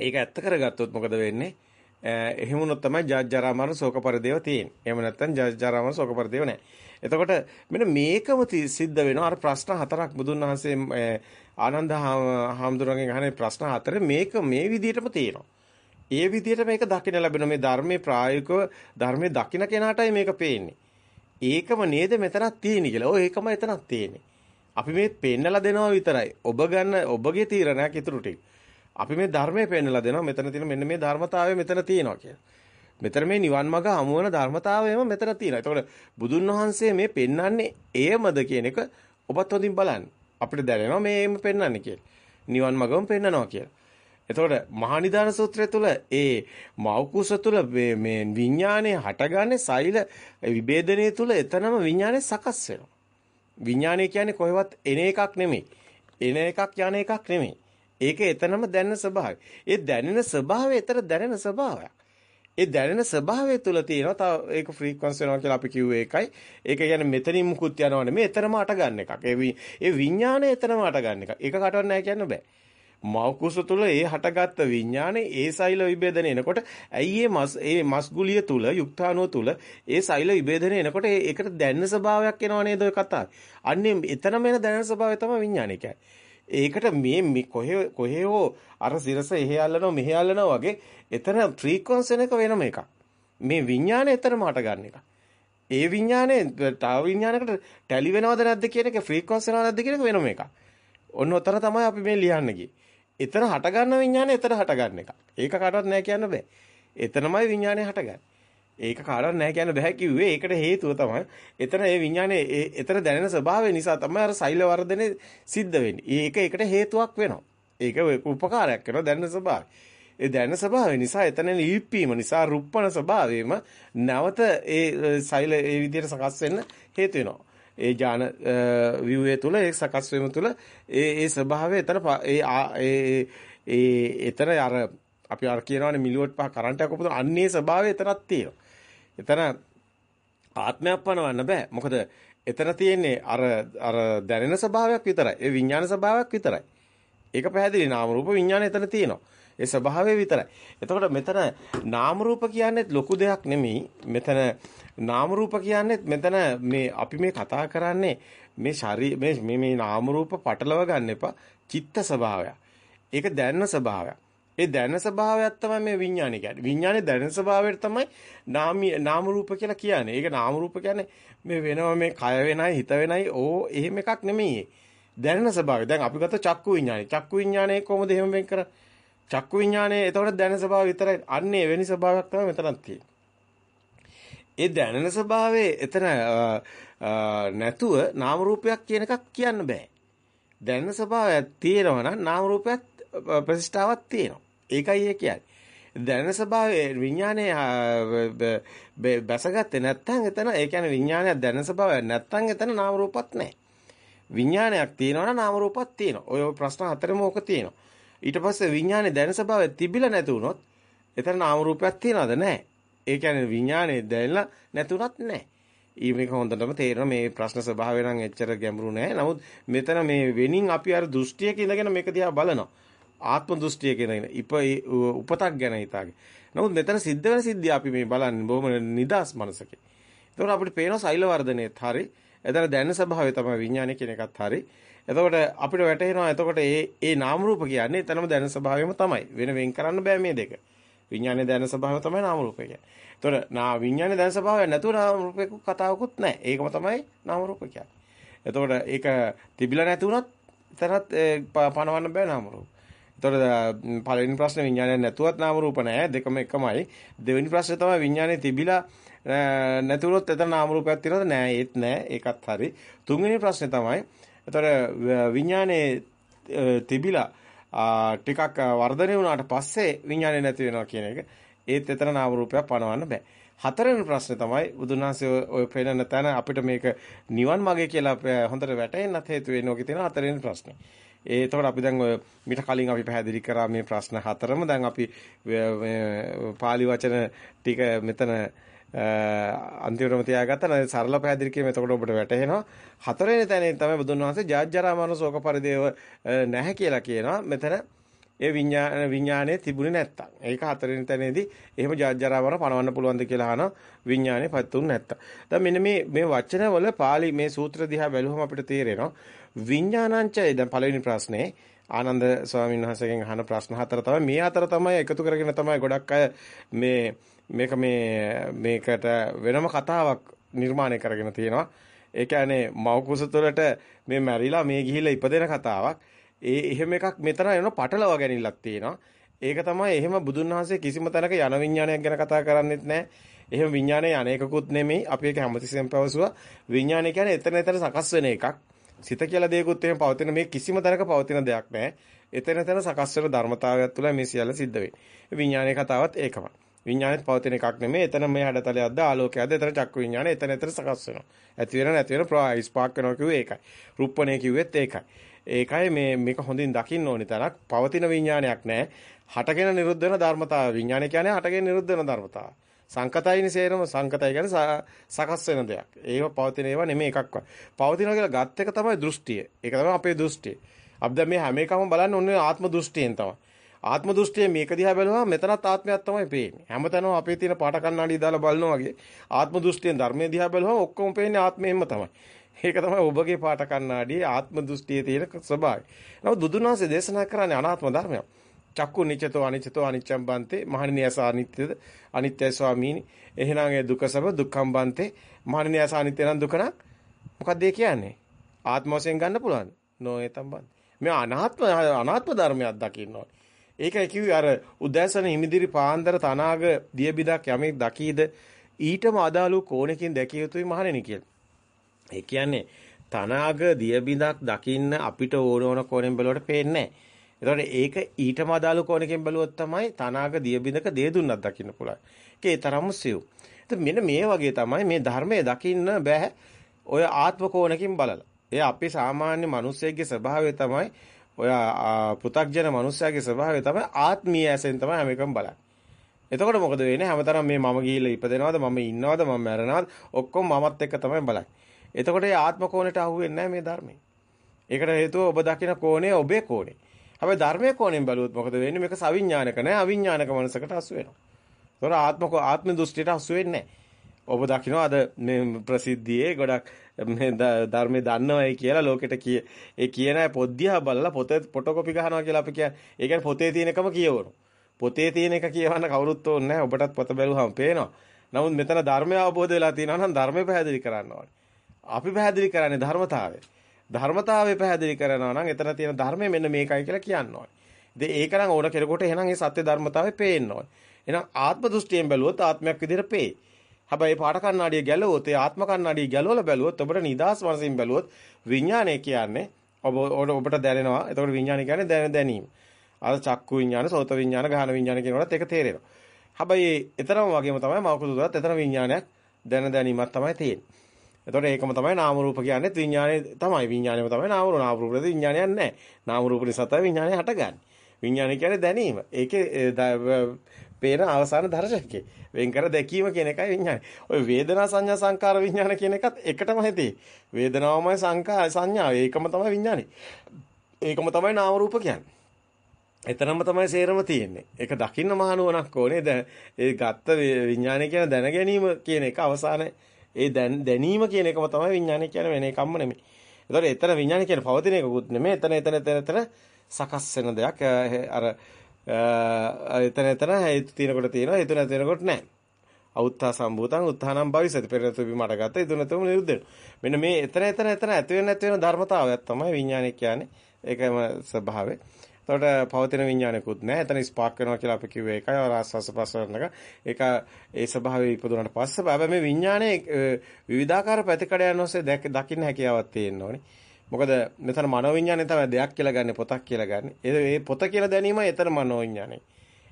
ඒක ඇත්ත කරගත්තොත් මොකද වෙන්නේ? එහෙම වුණොත් තමයි ජාජ්ජරා මරණ ශෝක පරිදේව තියෙන්නේ. එහෙම නැත්නම් ජාජ්ජරා මරණ ශෝක පරිදේව නැහැ. එතකොට මෙන්න මේකම සිද්ධ වෙනවා. අර ප්‍රශ්න හතරක් බුදුන් වහන්සේ ආනන්ද හාමුදුරන්ගෙන් අහන ප්‍රශ්න හතරේ මේක මේ විදිහටම තියෙනවා. ඒ විදිහට මේක දකින්න ලැබෙන මේ ධර්මයේ ප්‍රායෝගිකව ධර්මයේ දකින්න කෙනාටයි මේක පේන්නේ. ඒකම නේද මෙතනක් තියෙන්නේ කියලා. ඔය ඒකම එතනක් තියෙන්නේ. අපි මේ පෙන්නලා දෙනවා විතරයි. ඔබ ගන්න ඔබගේ තීරණයක් ඉතුරු ටික. අපි මේ ධර්මයේ පෙන්නලා දෙනවා මෙතන තියෙන මෙන්න මේ ධර්මතාවය මෙතන තියෙනවා කියලා. මෙතන මේ නිවන් මඟ හමු වෙන ධර්මතාවයම මෙතන තියෙනවා. ඒතකොට බුදුන් වහන්සේ මේ පෙන්වන්නේ එයමද කියන එක ඔබත් හොඳින් බලන්න. අපිට දැනෙනවා මේ එයම පෙන්වන්නේ කියලා. නිවන් මඟම පෙන්නනවා කියලා. එතකොට මහා නිදාන සූත්‍රය තුල ඒ මෞකුස තුල මේ විඥානය හටගන්නේ සෛල විභේදනයේ තුල එතනම විඥානය සකස් වෙනවා. විඥානය කියන්නේ කොහෙවත් එන එකක් නෙමෙයි. එන එකක් යන එකක් නෙමෙයි. ඒක එතනම දැනෙන ස්වභාවය. ඒ දැනෙන ස්වභාවය එතන දැනෙන ස්වභාවයක්. ඒ දැනෙන ස්වභාවය තුල තියෙනවා තව ඒක ෆ්‍රීකවන්සි වෙනවා කියලා අපි කිව්වේ ඒකයි. ඒක කියන්නේ මෙතනින් මුකුත් යනවා නෙමෙයි එතනම අට ගන්න එකක්. ඒ ඒ විඥානය එතනම අට ගන්න එකක්. ඒක කටවත් නැහැ කියන්න බෑ. මෞකුස තුල ඒ හටගත්ත විඥානේ ඒ සෛල විභේදන එනකොට ඇයි මේ මස් ඒ මස්ගුලිය තුල යුක්තාණුව තුල ඒ සෛල විභේදන එනකොට ඒකට දැනෙන ස්වභාවයක් එනවා නේද ඔය කතාවේ. අන්නේ එතනම එන දැනෙන ස්වභාවය තමයි විඥානය කියන්නේ. ඒකට මේ කොහේ කොහේ හෝ අර සිරස එහෙ අල්ලනවා මෙහෙ අල්ලනවා වගේ එතන ෆ්‍රීකවන්සි එක වෙනම එකක්. මේ විඥානය එතරම් හට ගන්න එක. ඒ විඥානේ තව විඥානයකට ටැලි වෙනවද නැද්ද කියන එක ෆ්‍රීකවන්සි වෙනවද නැද්ද කියන එක වෙනම එකක්. ඔන්න ඔතන තමයි අපි මේ ලියන්න ගියේ. එතන හට ගන්න විඥානේ එතන හට ගන්න එක. ඒක කාටවත් නෑ කියන්න බෑ. එතනමයි විඥානේ හටගන්නේ. ඒක කාටවත් නැහැ කියන්න බෑ කිව්වේ. ඒකට හේතුව තමයි එතන ඒ විඥානේ එතන දැනෙන ස්වභාවය නිසා තමයි අර සෛල වර්ධනේ සිද්ධ වෙන්නේ. ඒක ඒකට හේතුවක් වෙනවා. ඒක උපකාරයක් කරනවා දැනෙන ස්වභාවය. ඒ දැනෙන ස්වභාවය නිසා එතන ලිප්පීම නිසා රුප්පන ස්වභාවයම නැවත ඒ සෛල ඒ විදිහට සකස් වෙන්න හේතු වෙනවා. ඒ ඥාන විවයේ තුල ඒ සකස් වීම තුල ඒ ඒ ස්වභාවය එතන ඒ ඒ එතන අර අපි අර කියනවානේ මිලිවොට් පහ කරන්ට් එකක් උපදින අන්නේ ස්වභාවය එතනක් තියෙනවා. එතන ආත්මයක් පනවන්න බෑ. මොකද එතන තියෙන්නේ අර අර දැනෙන ස්වභාවයක් විතරයි. ඒ විඥාන ස්වභාවයක් විතරයි. ඒක පැහැදිලි නාම රූප විඥාන එතන තියෙනවා. ඒ ස්වභාවය විතරයි. එතකොට මෙතන නාම රූප කියන්නේ ලොකු දෙයක් නෙමෙයි. මෙතන නාම රූප කියන්නේ මෙතන මේ අපි මේ කතා කරන්නේ මේ ශරීර මේ මේ නාම රූප පටලව ගන්න එපා. චිත්ත ස්වභාවය. ඒක දැනන ස්වභාවයක්. ඒ දැනන ස්වභාවයක් තමයි මේ විඥානය කියන්නේ. විඥානේ දැනන ස්වභාවයට තමයි නාමී නාම රූප කියලා කියන්නේ. ඒක නාම රූප කියන්නේ මේ වෙනම මේ කය වෙනයි හිත වෙනයි ඕ එහෙම එකක් නෙමෙයි. දැනන ස්වභාවය. දැන් අපි ගත්ත චක්කු විඥානය. චක්කු විඥානය කොහොමද එහෙම වෙන් කරන්නේ? චක්කු විඥානයේ එතකොට දැනෙන ස්වභාවය විතරයි. අන්නේ එවැනි ස්වභාවයක් තමයි මෙතනක් තියෙන්නේ. ඒ දැනෙන ස්වභාවයේ එතන නැතුව නාම රූපයක් කියන එකක් කියන්න බෑ. දැනෙන ස්වභාවයක් තියෙනවා නම් නාම රූපයක් ප්‍රතිෂ්ඨාවක් තියෙනවා. ඒකයි ඒ කියන්නේ. දැනෙන ස්වභාවයේ විඥානයේ බැසගත්තේ නැත්නම් එතන ඒ කියන්නේ විඥානයක් දැනෙන ස්වභාවයක් නැත්නම් එතන නාම රූපත් නැහැ. විඥානයක් තියෙනවා නම් නාම රූපත් තියෙනවා. ඔය ප්‍රශ්න හතරෙම ඕක තියෙනවා. ඊට පස්සේ විඥානේ දැනෙන ස්වභාවය තිබිලා නැති වුණොත් එතන නාම රූපයක් තියනවද නැහැ. ඒ කියන්නේ විඥානේ දැනෙලා නැතුණත් නැහැ. ඊ මේක හොඳටම තේරෙනවා මේ ප්‍රශ්න ස්වභාවය නම් එච්චර ගැඹුරු නෑ. නමුත් මෙතන මේ වෙනින් අපි අර දෘෂ්ටියක ඉඳගෙන මේක දිහා බලනවා. ආත්ම දෘෂ්ටියක ඉඳගෙන ඉප උපතක් ගැන හිතාගේ. නමුත් මෙතන සිද්ධ වෙන සිද්ධිය අපි මේ බලන්නේ බොහොම නිදාස් මනසකේ. ඒතකොට අපිට පේනවා සෛල වර්ධනයේත් හරි. එතන දැනෙන ස්වභාවය තමයි විඥානය කියන එකත් හරි. එතකොට අපිට වැටහෙනවා එතකොට ඒ ඒ නාම රූප කියන්නේ එතනම දැනෙන ස්වභාවයම තමයි. වෙන වෙන් කරන්න බෑ මේ දෙක. විඥානයේ දැනෙන ස්වභාවය තමයි නාම රූපය කියන්නේ. එතකොට නා විඥානයේ දැනෙන ස්වභාවය නැතුව නාම රූපයක කතාවකුත් නැහැ. ඒකම තමයි නාම රූප කියන්නේ. එතකොට ඒක තිබිලා නැති වුණත් එතනත් පණවන්න බෑ නාම රූප. එතකොට පළවෙනි ප්‍රශ්නේ විඥානය නැතුවත් නාම රූප නැහැ. දෙකම එකමයි. දෙවෙනි ප්‍රශ්නේ තමයි විඥානය තිබිලා නැතුනොත් එතන නාම රූපයක් තියෙනවද? නෑ ඒත් නෑ. ඒකත් හරි. තුන්වෙනි ප්‍රශ්නේ තමයි එතකොට විඥානයේ තිබිලා ටිකක් වර්ධනය වුණාට පස්සේ විඥානය නැති වෙනවා කියන එක. ඒත් එතන නාම රූපයක් පනවන්න බෑ. හතරවෙනි ප්‍රශ්නේ තමයි බුදුන් වහන්සේ ඔය පෙන්නන තැන අපිට මේක නිවන් මාගේ කියලා හොඳට වැටහෙන්නත් හේතු වෙන්නේ ඔකේ තියෙන හතරවෙනි ප්‍රශ්නේ. ඒ එතකොට අපි දැන් ඔය මිට කලින් අපි පැහැදිලි කරා මේ ප්‍රශ්න හතරම දැන් අපි පාලි වචන ටික මෙතන අන්තිමටම තියාගත්තා නේද සරල පැහැදිලි කිරීම එතකොට ඔබට වැටහෙනවා. හතරවෙනි තැනේ තමයි බුදුන් වහන්සේ ජාජ්ජරා මනසෝක පරිදේව නැහැ කියලා කියනවා. මෙතන ඒ විඥාන විඥානයේ තිබුණේ නැත්තම්. ඒක හතරවෙනි තැනේදී එහෙම ජාජ්ජරා මන පණවන්න පුළුවන්ද කියලා අහන විඥානේ පත්තුන් නැත්තම්. දැන් මෙන්න මේ මේ වචන වල පාලි මේ සූත්‍ර දිහා බැලුවම අපිට තේරෙනවා. විඥානංචය දැන් පළවෙනි ප්‍රශ්නේ. ආනන්ද ස්වාමීන් වහන්සේගෙන් අහන ප්‍රශ්න හතර තමයි. මේ හතර තමයි එකතු කරගෙන තමයි ගොඩක් අය මේ මේක මේ මේකට වෙනම කතාවක් නිර්මාණය කරගෙන තියෙනවා. ඒ කියන්නේ මව් කුස තුළට මේ මැරිලා මේ ගිහිල්ලා ඉපදෙන කතාවක්. ඒ එහෙම එකක් මෙතන එන පටලවා ගැනීමක් තියෙනවා. ඒක තමයි එහෙම බුදුන් වහන්සේ කිසිම තැනක යන විඥානයක් ගැන කතා කරන්නේත් නැහැ. එහෙම විඥානයේ අනේකකුත් නෙමෙයි. අපි ඒක හැමතිස්සෙම පැවසුවා. විඥානය කියන්නේ එතන එතන සකස් වෙන එකක්. සිත කියලා දෙයක්වත් එහෙම පවතින මේ කිසිම තැනක පවතින දෙයක් නැහැ. එතන එතන සකස් වෙන ධර්මතාවයක් තුළ මේ සියල්ල සිද්ධ වෙන්නේ. විඥානයේ කතාවත් ඒකමයි. විඥානෙත් පවතින එකක් නෙමෙයි. එතන මේ හැඩතලයක්ද ආලෝකයක්ද එතන චක්කු විඥානය එතන එතන සකස් වෙනවා. ඇති වෙන නැති වෙන ප්‍රවාහය ස්පාක් වෙනවා කිව්වේ ඒකයි. රුප්පණය කිව්වෙත් ඒකයි. ඒකයි මේ මේක හොඳින් දකින්න ඕනි තරක් පවතින විඥානයක් නැහැ. හටගෙන නිරුද්ධ වෙන ධර්මතාව. විඥානය කියන්නේ හටගෙන නිරුද්ධ වෙන ධර්මතාව. සංකතයිනේ සේරම සංකතයි කියන්නේ සකස් වෙන දෙයක්. ඒව පවතින ඒවා නෙමෙයි එකක්වත්. පවතිනවා කියලා ගත් එක තමයි දෘෂ්ටිය. ඒක තමයි අපේ දෘෂ්ටිය. අපි දැන් මේ හැම එකම බලන්නේ ඔන්නේ ආත්ම දෘෂ්ටියෙන් තමයි. ආත්ම දෘෂ්ටිය මේක දිහා බැලුවම මෙතනත් ආත්මයක් තමයි පේන්නේ. හැමතැනම අපේ තියෙන පාට කණ්ණාඩිය දාලා බලනවා වගේ ආත්ම දෘෂ්ටියෙන් ධර්මයේ දිහා බැලුවම ඔක්කොම පේන්නේ ආත්මයෙන්ම තමයි. ඒක තමයි ඔබගේ පාට කණ්ණාඩියේ ආත්ම දෘෂ්ටියේ තියෙන ස්වභාවය. නමුත් බුදුන් වහන්සේ දේශනා කරන්නේ අනාත්ම ධර්මයක්. චක්කු නිච්චතෝ අනිච්චතෝ අනිච්චම් බන්තේ මහණෙනි ඇස අනිත්‍යද අනිත්‍යයි ස්වාමීනි. එහෙනම් ඒ දුක සබ දුක්ඛම් බන්තේ මහණෙනි ඇස අනිත්‍ය නම් දුක නම් මොකක්ද ඒ කියන්නේ? ආත්ම වශයෙන් ගන්න පුළුවන්. නෝ ඒතම් බන්තේ. මේ අනාත්ම අනාත්ම ධර්මයක් දකින්න ඕනේ. ඒකයි කිව්වේ අර උදෑසන හිමිදිරි පාන්දර තනාග දියබිදක් යමෙක් දකීද ඊටම අදාළ කෝණකින් දැකිය යුතුයි මහණෙනි කියලා. ඒ කියන්නේ තනාග දියබිදක් දකින්න අපිට ඕන ඕන කෝණයෙන් බැලුවට පේන්නේ නැහැ. ඒක ඊටම අදාළ කෝණකින් බැලුවොත් තමයි තනාග දියබිදක දේ දුන්නක් දකින්න පුළුවන්. ඒකේ තරම්ම සිව්. මෙන්න මේ වගේ තමයි මේ ධර්මයේ දකින්න බෑ ඔය ආත්ම කෝණකින් බලලා. ඒ අපේ සාමාන්‍ය මිනිස්සෙක්ගේ ස්වභාවය තමයි ඔය පෘථග්ජන මනුස්සයාගේ ස්වභාවය තමයි ආත්මීය ඇසෙන් තමයි හැම එකම බලන්නේ. එතකොට මොකද වෙන්නේ? හැමතරම් මේ මම ගිහිල්ලා ඉපදෙනවද? මම ඉන්නවද? මම මැරෙනවද? ඔක්කොම මමත් එක්ක තමයි බලන්නේ. එතකොට ඒ ආත්ම කෝණයට අහු වෙන්නේ නැහැ මේ ධර්මයේ. ඒකට හේතුව ඔබ දකින කෝණය ඔබේ කෝණය. හැබැයි ධර්මයේ කෝණයෙන් බැලුවොත් මොකද වෙන්නේ? මේක සවිඥානික නෑ අවිඥානික මනසකට හසු වෙනවා. ඒතොර ආත්මක ආත්ම දෘෂ්ටියට හසු වෙන්නේ ඔබ දකිනවා අද මේ ප්‍රසිද්ධියේ ගොඩක් මේ ධර්මයේ දන්නවයි කියලා ලෝකෙට කිය ඒ කියන පොද්දියා බලලා පොතේ ෆොටෝකෝපි ගහනවා කියලා අපි කියන්නේ. ඒ කියන්නේ පොතේ තියෙන එකම කියවනවා. පොතේ තියෙන එක කියවන්න කවුරුත් ඕනේ නැහැ. ඔබටත් පොත බැලුවම පේනවා. නමුත් මෙතන ධර්මය අවබෝධ වෙලා තියෙනවා නම් ධර්මය පැහැදිලි කරන්න ඕනේ. අපි පැහැදිලි කරන්නේ ධර්මතාවය. ධර්මතාවය පැහැදිලි කරනවා නම් එතන තියෙන ධර්මය මෙන්න මේකයි කියලා කියන්න ඕනේ. ඉතින් ඒක නම් ඕන කෙනෙකුට එහෙනම් ඒ සත්‍ය ධර්මතාවය පේන්න ඕනේ. එහෙනම් ආත්ම දෘෂ්ටියෙන් බැලුවොත් ආත්මයක් විදිහට පේ. හැබැයි පාට කණ්ණාඩිය ගැලුවොත් ඒ ආත්ම කණ්ණාඩිය ගැලවලා බැලුවොත් ඔබට නිදාස් මනසින් බැලුවොත් විඥානය කියන්නේ ඔබ ඔබට දැනෙනවා. එතකොට විඥානය කියන්නේ දැන දැනීම. අර චක්කු විඥාන, සෝත විඥාන, ගාහන විඥාන කියනකොටත් ඒක තේරෙනවා. හැබැයි එතරම් වගේම තමයි මෞකතු දුරත් එතන විඥානයක් දැන දැනීමක් තමයි තියෙන්නේ. එතකොට ඒකම තමයි නාම රූප කියන්නේ විඥානේ තමයි විඥානේම තමයි නාම රූප නාම රූපවල විඥානයක් නැහැ. නාම රූප නිසා තමයි විඥානය හටගන්නේ. විඥානය කියන්නේ දැනීම. ඒකේ පේන අවසාන දර්ශකේ. වෙන් කර දැකීම කියන එකයි විඥානය. ඔය වේදනා සංඥා සංකාර විඥාන කියන එකත් එකටම හිතේ. වේදනාවමයි සංකා සංඥාව. ඒකම තමයි විඥානේ. ඒකම තමයි නාම රූප කියන්නේ. එතරම්ම තමයි සේරම තියෙන්නේ. ඒක දකින්න මහනුවණක් ඕනේ. දැන් ඒ ගත්ත විඥානය කියන දැන ගැනීම කියන එක අවසානයේ ඒ දැනීම කියන එකම තමයි විඥානය කියන්නේ වෙන එකක්ම නෙමෙයි. ඒතකොට එතන විඥානය කියන්නේ පවතින එකකුත් නෙමෙයි. එතන එතන එතන එතන සකස් වෙන දෙයක්. අර එතන එතන හේතු තිනකොට තියෙනවා. හේතු නැති වෙනකොට නැහැ. අවුත්තා සම්භූතං උත්තානම් භවිසති පෙරතු බිමට ගත්ත ඉදුනතම නිරුද්ධ මෙන්න මේ එතන එතන එතන ඇති වෙන නැති වෙන ධර්මතාවයක් තමයි විඥානය කියන්නේ ඒකම ස්වභාවය එතකොට පවතින විඥානයකුත් නැහැ. එතන ස්පාක් වෙනවා කියලා අපි කිව්වේ ඒකයි ආස්වාස ප්‍රසන්නක. ඒක ඒ ස්වභාවය ඉපදුනට පස්සේ හැබැයි මේ විඥානයේ විවිධාකාර පැතිකඩයන් ඔස්සේ දකින්න හැකියාවක් තියෙන්න ඕනේ. මොකද මෙතන මනෝවිඥානය තමයි දෙයක් කියලා ගන්න පොතක් කියලා ගන්න. ඒ පොත කියලා දැනීමයි එතන මනෝවිඥානය.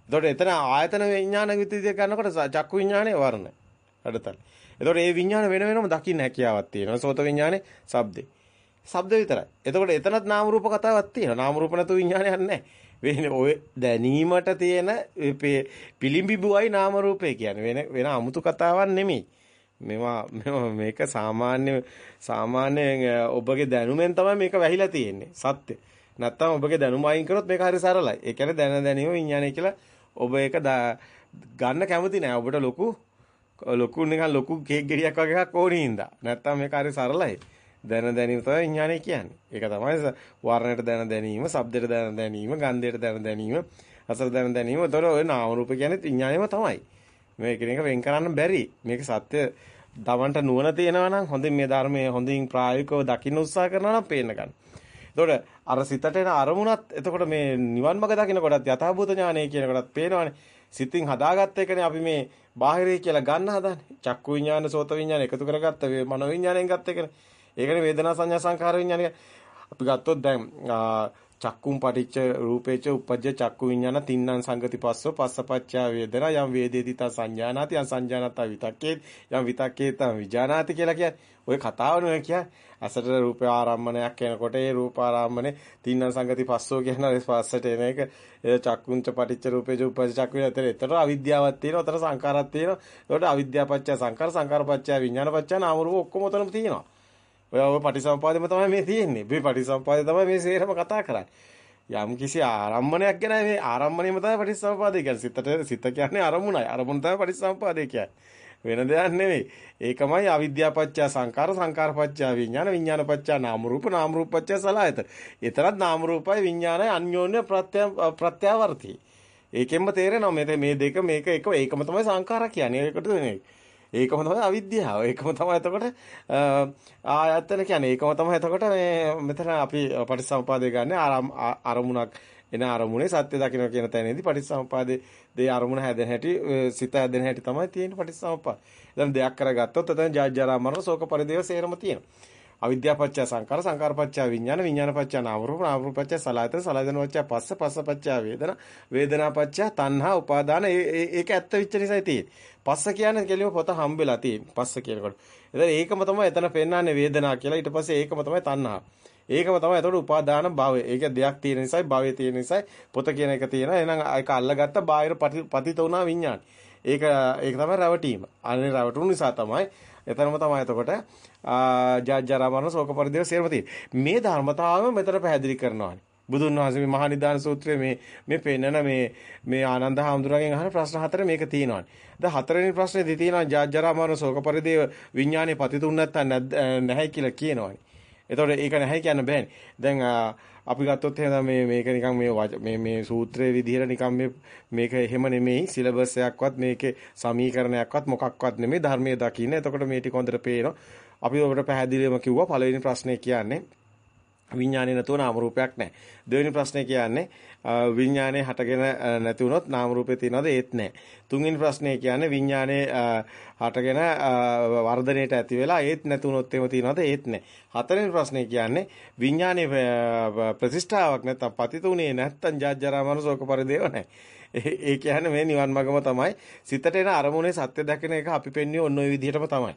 එතකොට එතන ආයතන විඥාන විදිහට ගන්නකොට චක්කු විඥානයේ වර්ණ. අඩතල. එතකොට මේ විඥාන වෙන වෙනම දකින්න හැකියාවක් තියෙනවා. සෝත විඥානේ, ශබ්දේ. ශබ්ද විතරයි. එතකොට එතනත් නාම රූප කතාවක් තියෙනවා. නාම රූප නැතු විඥානයක් නැහැ. වෙන ඔය දැනීමට තියෙන පිළිඹිබුවයි නාම රූපේ කියන්නේ. වෙන වෙන අමුතු කතාවක් නෙමෙයි. මේවා මේක සාමාන්‍ය සාමාන්‍ය ඔබගේ දැනුමෙන් තමයි මේක වැහිලා තියෙන්නේ. සත්‍ය. නැත්තම් ඔබගේ දැනුම අයින් කරොත් මේක හරි සරලයි. ඒ කියන්නේ දැන දැනීම විඥානය කියලා ඔබ ඒක ගන්න කැමති නෑ. ඔබට ලොකු ලොකු නිකන් ලොකු කේක් ගෙඩියක් වගේ එකක් ඕනේ හින්දා. නැත්තම් මේක හරි සරලයි. දැන දැනීම තමයි විඥානය කියන්නේ. ඒක තමයි වර්ණයට දැන දැනීම, ශබ්දයට දැන දැනීම, ගන්ධයට දැන දැනීම, රසට දැන දැනීම. ඒතකොට ඔය නාම රූප කියන්නේ විඥානයම තමයි. මේක එක වෙන් කරන්න බැරි. මේක සත්‍ය දවන්ට නුවණ තියෙනවා නම් හොඳින් මේ ධර්මයේ හොඳින් ප්‍රායෝගිකව දකින්න උත්සාහ කරනවා නම් පේන්න ගන්න. එතකොට අර සිතට එන අරමුණත් එතකොට මේ නිවන් මඟ දකින්න කොටත් යථාභූත ඥානය කියන කොටත් පේනවනේ. සිතින් හදාගත්ත එකනේ අපි මේ බාහිරය කියලා ගන්න හදන්නේ. චක්කු විඥාන, සෝත විඥාන එකතු කරගත්ත මනෝ විඥාණයෙන් ගත්ත එකනේ. ඒකනේ වේදනා සංඥා සංඛාර විඥාන අපි ගත්තොත් දැන් චක්කුම් පටිච්ච රූපේච උපජ්ජ චක්කු විඥාන තින්නම් සංගති පස්සෝ පස්සපච්චා වේදනා යම් වේදේති තා සංජානාති යම් සංජානතා විතක්කේ යම් විතක්කේ තා විජානාති කියලා කියන්නේ. ඔය කතාවනේ කියන්නේ. අසට රූප ආරම්මණයක් එනකොට ඒ රූප ආරම්මනේ තින්නම් සංගති පස්සෝ කියන පස්සට එන එක. චක්කුංච පටිච්ච රූපේච උපජ්ජ චක්කු විතර එතන අවිද්‍යාවක් තියෙනවා උතර සංකාරයක් තියෙනවා. ඒකට අවිද්‍යාපච්චය සංකාර සංකාරපච්චය විඥානපච්චය නාම රූප ඔක්කොම උතනම තියෙනවා. ඔය ඔය පටිසම්පාදෙම තමයි මේ තියෙන්නේ. මේ පටිසම්පාදේ තමයි මේ සේරම කතා කරන්නේ. යම් කිසි ආරම්මණයක් ගැන මේ ආරම්මණයම තමයි පටිසම්පාදේ කියන්නේ. සිතට සිත කියන්නේ අරමුණයි. අරමුණ තමයි පටිසම්පාදේ කියන්නේ. වෙන දෙයක් නෙවෙයි. ඒකමයි අවිද්‍යාපච්චය සංකාර සංකාරපච්චය විඥාන විඥානපච්චය නාම රූප නාම රූපපච්චය සලආයත. එතරම් නාම රූපයි විඥානයි අන්‍යෝන්‍ය ප්‍රත්‍ය ප්‍රත්‍යාවර්ති. ඒකෙන්ම තේරෙනවා මේ මේ දෙක මේක එක ඒකම තමයි සංඛාර කියන්නේ. ඒකට වෙන්නේ. ඒකම තමයි අවිද්‍යාව. ඒකම තමයි එතකොට ආයතන කියන්නේ. ඒකම තමයි එතකොට මේ මෙතන අපි පටිච්චසමුපාදේ ගන්න අරමුණක් එන අරමුණේ සත්‍ය දකින්න කියන තැනේදී පටිච්චසමුපාදේ දේ අරමුණ හැදෙන හැටි සිත හැදෙන හැටි තමයි තියෙන්නේ පටිච්චසමුපාද. දැන් දෙයක් කරගත්තොත් එතන ජාජ්ජරා මරණ ශෝක පරිදේව සේරම තියෙනවා. අවිද්‍යාපච්චය සංකාර සංකාරපච්චය විඥාන විඥානපච්චය නාම රූප නාම රූපපච්චය සලආයතන සලආයතනපච්චය පස්ස පස්සපච්චය වේදනා වේදනාපච්චය තණ්හා උපාදාන ඒක ඇත්ත විච්ච නිසායි තියෙන්නේ. පස්ස කියන්නේ කෙලිම පොත හම්බෙලා තියෙන්නේ. පස්ස කියනකොට. එතන ඒකම තමයි එතන පෙන්වන්නේ වේදනා කියලා. ඊට පස්සේ ඒකම තමයි තණ්හා. ඒකම තමයි එතකොට උපාදාන භවය. ඒක දෙයක් තියෙන නිසායි භවය තියෙන නිසායි පොත කියන එක තියෙනවා. එහෙනම් ඒක අල්ලගත්ත බාහිර පතිත වුණා විඥාන. ඒක ඒක තමයි රැවටීම. අනේ රැවටුණු නිසා තමයි එතනම තමයි එතකොට ජාජ්ජරා මරණ ශෝක පරිදේව සේරම තියෙන්නේ. මේ ධර්මතාවම මෙතන පැහැදිලි කරනවානේ. බුදුන් වහන්සේ මේ මහා නිදාන සූත්‍රයේ මේ මේ පෙන්නන මේ මේ ආනන්ද හාමුදුරගෙන් අහන ප්‍රශ්න හතර මේක තියෙනවානේ. දැන් හතරවෙනි ප්‍රශ්නේදී තියෙනවා ජාජ්ජරා මරණ ශෝක පරිදේව විඥානේ පතිතුන් නැත්තම් නැහැ කියලා කියනවානේ. එතකොට ඒක නැහැ කියන්න බෑනේ. දැන් අපි ගත්තොත් එහෙනම් මේ මේක නිකන් මේ මේ මේ සූත්‍රයේ විදිහට නිකන් මේ මේක එහෙම නෙමෙයි සිලබස් එකක්වත් මේකේ සමීකරණයක්වත් මොකක්වත් නෙමෙයි ධර්මයේ දකින්න. එතකොට මේ ටික හොඳට පේනවා. අපි ඔබට පැහැදිලිවම කිව්වා පළවෙනි ප්‍රශ්නේ කියන්නේ විඥානේ නැතුව නාම රූපයක් නැහැ. දෙවෙනි ප්‍රශ්නේ කියන්නේ විඥානේ හටගෙන නැති වුණොත් නාම රූපේ තියනවද ඒත් නැහැ. තුන්වෙනි ප්‍රශ්නේ කියන්නේ විඥානේ හටගෙන වර්ධනයට ඇති වෙලා ඒත් නැති වුණොත් එහෙම තියනවද ඒත් නැහැ. හතරවෙනි ප්‍රශ්නේ කියන්නේ විඥානේ ප්‍රතිෂ්ඨාවක් නැත්තම් පතිතුනේ නැත්තම් ජාජ්ජරා මනසෝක පරිදේව නැහැ. ඒ කියන්නේ මේ නිවන් මගම තමයි සිතට එන අරමුණේ සත්‍ය දැකන එක අපි පෙන්වන්නේ ඔන්න ඔය විදිහටම තමයි.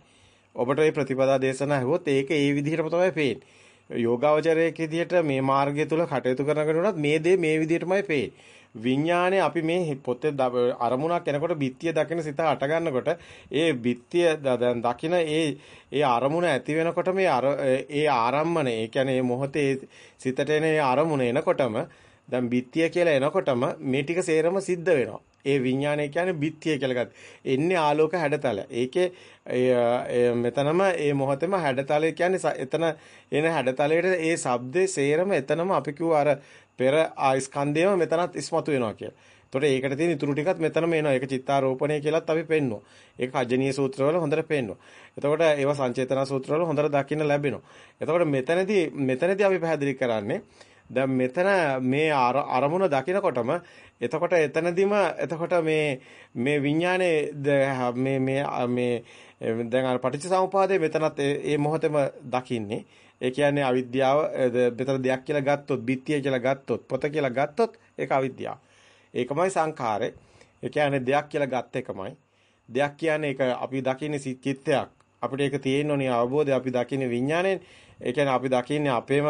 ඔබට මේ ප්‍රතිපදා දේශනා හෙවොත් ඒක ඒ විදිහටම තමයි පේන්නේ. යෝගාවචරයේ විදිහට මේ මාර්ගය තුල කටයුතු කරනකොට උනත් මේ දේ මේ විදිහටමයි පේන්නේ. විඥානේ අපි මේ පොතේ අරමුණක් එනකොට බිත්තිය දකින සිත හට ගන්නකොට ඒ බිත්තිය දැන් දකින ඒ ඒ අරමුණ ඇති වෙනකොට මේ අර ඒ ආරම්මන ඒ කියන්නේ මේ මොහොතේ සිතට එන ඒ අරමුණ එනකොටම දැන් බිත්තිය කියලා එනකොටම මේ ටික සේරම සිද්ධ වෙනවා. ඒ විඥානය කියන්නේ බිත්තිය කියලා ගත්ත. එන්නේ ආලෝක හැඩතල. ඒකේ මෙතනම මේ මොහොතේම හැඩතලය කියන්නේ එතන එන හැඩතලයට ඒ ශබ්දේ සේරම එතනම අපි කිව්ව අර පෙර ආස්කන්ධයම මෙතනත් ඉස්මතු වෙනවා කියලා. එතකොට ඒකට තියෙන ඉතුරු ටිකත් මෙතනම එනවා. ඒක චිත්තාරෝපණය කියලාත් අපි පෙන්නවා. ඒක අජනීය සූත්‍රවල හොඳට පෙන්නවා. එතකොට ඒවා සංචේතන සූත්‍රවල හොඳට දකින්න ලැබෙනවා. එතකොට මෙතනදී මෙතනදී අපි පැහැදිලි කරන්නේ දැන් මෙතන මේ අරමුණ දකිනකොටම එතකොට එතනදිම එතකොට මේ මේ විඥානේ මේ මේ මේ දැන් අර පටිච්චසමුපාදයේ මෙතනත් ඒ මොහොතේම දකින්නේ ඒ කියන්නේ අවිද්‍යාව මෙතන දෙයක් කියලා ගත්තොත් බිත්තිය කියලා ගත්තොත් පොත කියලා ගත්තොත් ඒක අවිද්‍යාව. ඒකමයි සංඛාරේ. ඒ කියන්නේ දෙයක් කියලා ගත්ත එකමයි. දෙයක් කියන්නේ ඒක අපි දකින්නේ චිත්තයක්. අපිට ඒක තියෙන්න ඕනේ අවබෝධය අපි දකින්නේ විඥාණයෙන්. ඒ කියන්නේ අපි දකින්නේ අපේම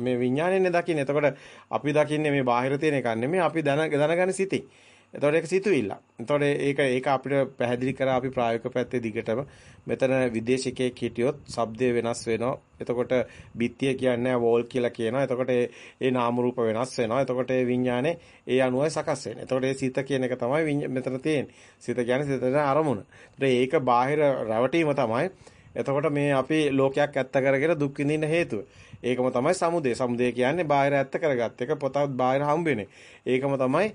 මේ විඥාණයෙන්නේ දකින්නේ. එතකොට අපි දකින්නේ මේ බාහිර තියෙන එකක් නෙමෙයි අපි දැන දැනගන්න සිතින්. එතකොට ඒක සිතුවිල්ල. එතකොට ඒක ඒක අපිට පැහැදිලි කරා අපි ප්‍රායෝගික පැත්තේ දිගටම මෙතන විදේශිකයෙක් හිටියොත් ශබ්දය වෙනස් වෙනවා. එතකොට බිත්තිය කියන්නේ වෝල් කියලා කියනවා. එතකොට ඒ නාම රූප වෙනස් වෙනවා. එතකොට ඒ විඥානේ ඒ අනුවයි සකස් වෙන්නේ. එතකොට ඒ සිත කියන එක තමයි මෙතන තියෙන්නේ. සිත කියන්නේ සිතේ අරමුණ. ඒක බාහිර රැවටීම තමයි එතකොට මේ අපි ලෝකයක් ඇත්ත කරගෙන දුක් විඳින්න හේතුව. ඒකම තමයි සමුදය. සමුදය කියන්නේ බාහිර ඇත්ත කරගත්ත එක පොතත් බාහිර හම්බෙන්නේ. ඒකම තමයි